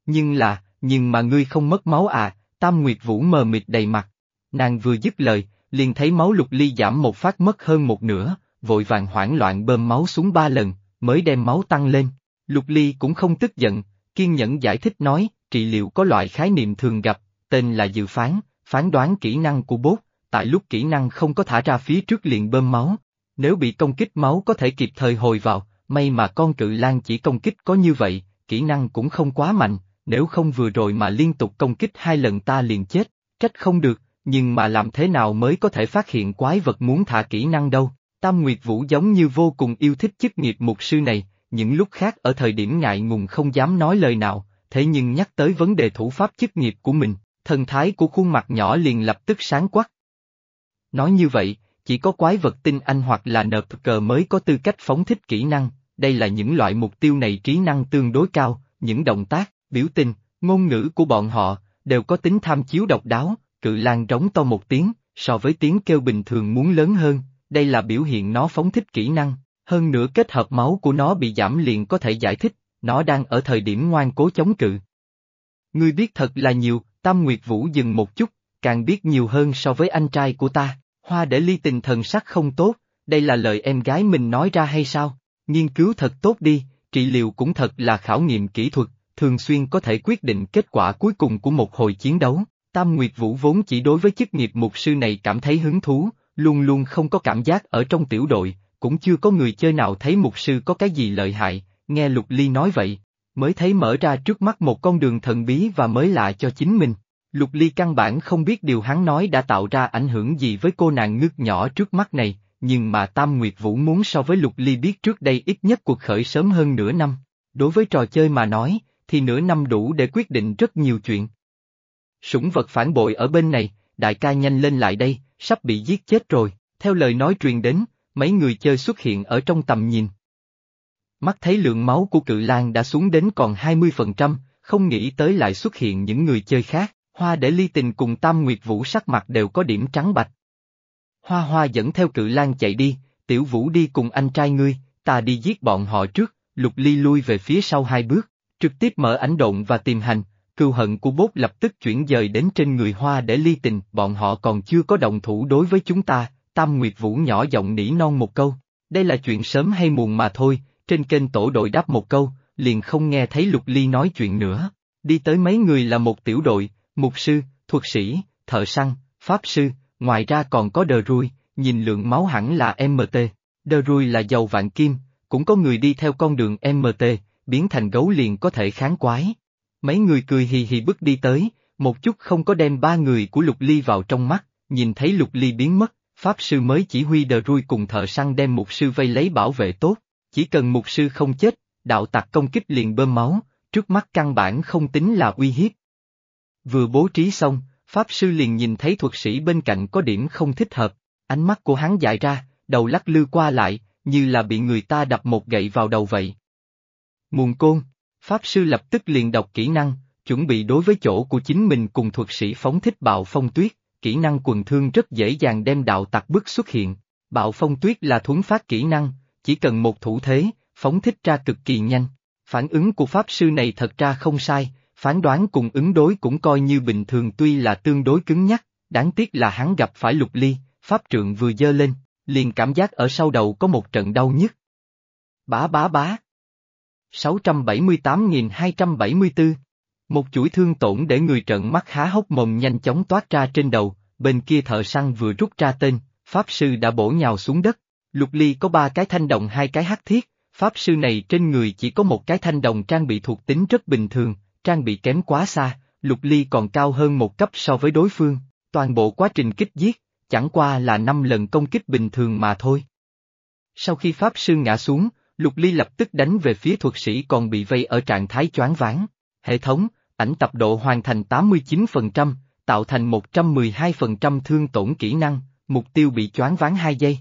Nhưng là, nhưng mà ngươi không mất máu à, tam nguyệt vũ mờ mịt đầy mặt. Nàng vừa dứt lời, liền thấy máu lục ly giảm một phát mất hơn một nửa, vội vàng hoảng loạn bơm máu xuống ba lần, mới đem máu tăng lên. Lục ly cũng không tức giận, kiên nhẫn giải thích nói, trị liệu có loại khái niệm thường gặp, tên là dự phán, phán đoán kỹ năng của bốt, tại lúc kỹ năng không có thả ra phía trước liền bơm máu. Nếu bị công kích máu có thể kịp thời hồi vào, may mà con cự lan chỉ công kích có như vậy, kỹ năng cũng không quá mạnh, nếu không vừa rồi mà liên tục công kích hai lần ta liền chết, trách không được, nhưng mà làm thế nào mới có thể phát hiện quái vật muốn thả kỹ năng đâu. Tam Nguyệt Vũ giống như vô cùng yêu thích chức nghiệp mục sư này, những lúc khác ở thời điểm ngại ngùng không dám nói lời nào, thế nhưng nhắc tới vấn đề thủ pháp chức nghiệp của mình, thần thái của khuôn mặt nhỏ liền lập tức sáng quắc. Nói như vậy, chỉ có quái vật tinh anh hoặc là nợp cờ mới có tư cách phóng thích kỹ năng, đây là những loại mục tiêu này trí năng tương đối cao, những động tác, biểu tình, ngôn ngữ của bọn họ, đều có tính tham chiếu độc đáo, cự lan trống to một tiếng, so với tiếng kêu bình thường muốn lớn hơn, đây là biểu hiện nó phóng thích kỹ năng, hơn nữa kết hợp máu của nó bị giảm liền có thể giải thích, nó đang ở thời điểm ngoan cố chống cự. Ngươi biết thật là nhiều, Tam Nguyệt Vũ dừng một chút, càng biết nhiều hơn so với anh trai của ta, hoa để ly tình thần sắc không tốt, đây là lời em gái mình nói ra hay sao, nghiên cứu thật tốt đi, trị liệu cũng thật là khảo nghiệm kỹ thuật, thường xuyên có thể quyết định kết quả cuối cùng của một hồi chiến đấu. Tam Nguyệt Vũ vốn chỉ đối với chức nghiệp mục sư này cảm thấy hứng thú, luôn luôn không có cảm giác ở trong tiểu đội, cũng chưa có người chơi nào thấy mục sư có cái gì lợi hại, nghe Lục Ly nói vậy, mới thấy mở ra trước mắt một con đường thần bí và mới lạ cho chính mình. Lục Ly căn bản không biết điều hắn nói đã tạo ra ảnh hưởng gì với cô nàng ngước nhỏ trước mắt này, nhưng mà Tam Nguyệt Vũ muốn so với Lục Ly biết trước đây ít nhất cuộc khởi sớm hơn nửa năm. Đối với trò chơi mà nói, thì nửa năm đủ để quyết định rất nhiều chuyện. Sủng vật phản bội ở bên này, đại ca nhanh lên lại đây, sắp bị giết chết rồi, theo lời nói truyền đến, mấy người chơi xuất hiện ở trong tầm nhìn. Mắt thấy lượng máu của cự lan đã xuống đến còn 20%, không nghĩ tới lại xuất hiện những người chơi khác, hoa để ly tình cùng tam nguyệt vũ sắc mặt đều có điểm trắng bạch. Hoa hoa dẫn theo cự lan chạy đi, tiểu vũ đi cùng anh trai ngươi, ta đi giết bọn họ trước, lục ly lui về phía sau hai bước, trực tiếp mở ảnh động và tìm hành, cưu hận của bốt lập tức chuyển dời đến trên người hoa để ly tình, bọn họ còn chưa có động thủ đối với chúng ta, Tam Nguyệt Vũ nhỏ giọng nỉ non một câu, đây là chuyện sớm hay muộn mà thôi, trên kênh tổ đội đáp một câu, liền không nghe thấy Lục Ly nói chuyện nữa, đi tới mấy người là một tiểu đội, mục sư, thuật sĩ, thợ săn, pháp sư, ngoài ra còn có đờ rui, nhìn lượng máu hẳn là MT, đờ rui là dầu vạn kim, cũng có người đi theo con đường MT, biến thành gấu liền có thể kháng quái. Mấy người cười hì hì bước đi tới, một chút không có đem ba người của Lục Ly vào trong mắt, nhìn thấy Lục Ly biến mất, Pháp sư mới chỉ huy đờ rui cùng thợ săn đem mục sư vây lấy bảo vệ tốt, chỉ cần mục sư không chết, đạo tặc công kích liền bơm máu, trước mắt căn bản không tính là uy hiếp. Vừa bố trí xong, Pháp sư liền nhìn thấy thuật sĩ bên cạnh có điểm không thích hợp, ánh mắt của hắn dại ra, đầu lắc lư qua lại, như là bị người ta đập một gậy vào đầu vậy. Mùn côn, Pháp sư lập tức liền đọc kỹ năng, chuẩn bị đối với chỗ của chính mình cùng thuật sĩ phóng thích bạo phong tuyết, kỹ năng quần thương rất dễ dàng đem đạo tặc bức xuất hiện. Bạo phong tuyết là thuấn phát kỹ năng, chỉ cần một thủ thế, phóng thích ra cực kỳ nhanh. Phản ứng của Pháp sư này thật ra không sai, phán đoán cùng ứng đối cũng coi như bình thường tuy là tương đối cứng nhắc, đáng tiếc là hắn gặp phải lục ly, Pháp trượng vừa dơ lên, liền cảm giác ở sau đầu có một trận đau nhức. Bá bá bá. 678.274 một chuỗi thương tổn để người trợn mắt há hốc mồm nhanh chóng toát ra trên đầu, bên kia thợ săn vừa rút ra tên, Pháp Sư đã bổ nhào xuống đất. Lục Ly có ba cái thanh đồng hai cái hắc thiết, Pháp Sư này trên người chỉ có một cái thanh đồng trang bị thuộc tính rất bình thường, trang bị kém quá xa, Lục Ly còn cao hơn một cấp so với đối phương, toàn bộ quá trình kích giết, chẳng qua là năm lần công kích bình thường mà thôi. Sau khi Pháp Sư ngã xuống, Lục Ly lập tức đánh về phía thuật sĩ còn bị vây ở trạng thái choáng váng. Hệ thống, ảnh tập độ hoàn thành 89%, tạo thành 112% thương tổn kỹ năng, mục tiêu bị choáng váng 2 giây.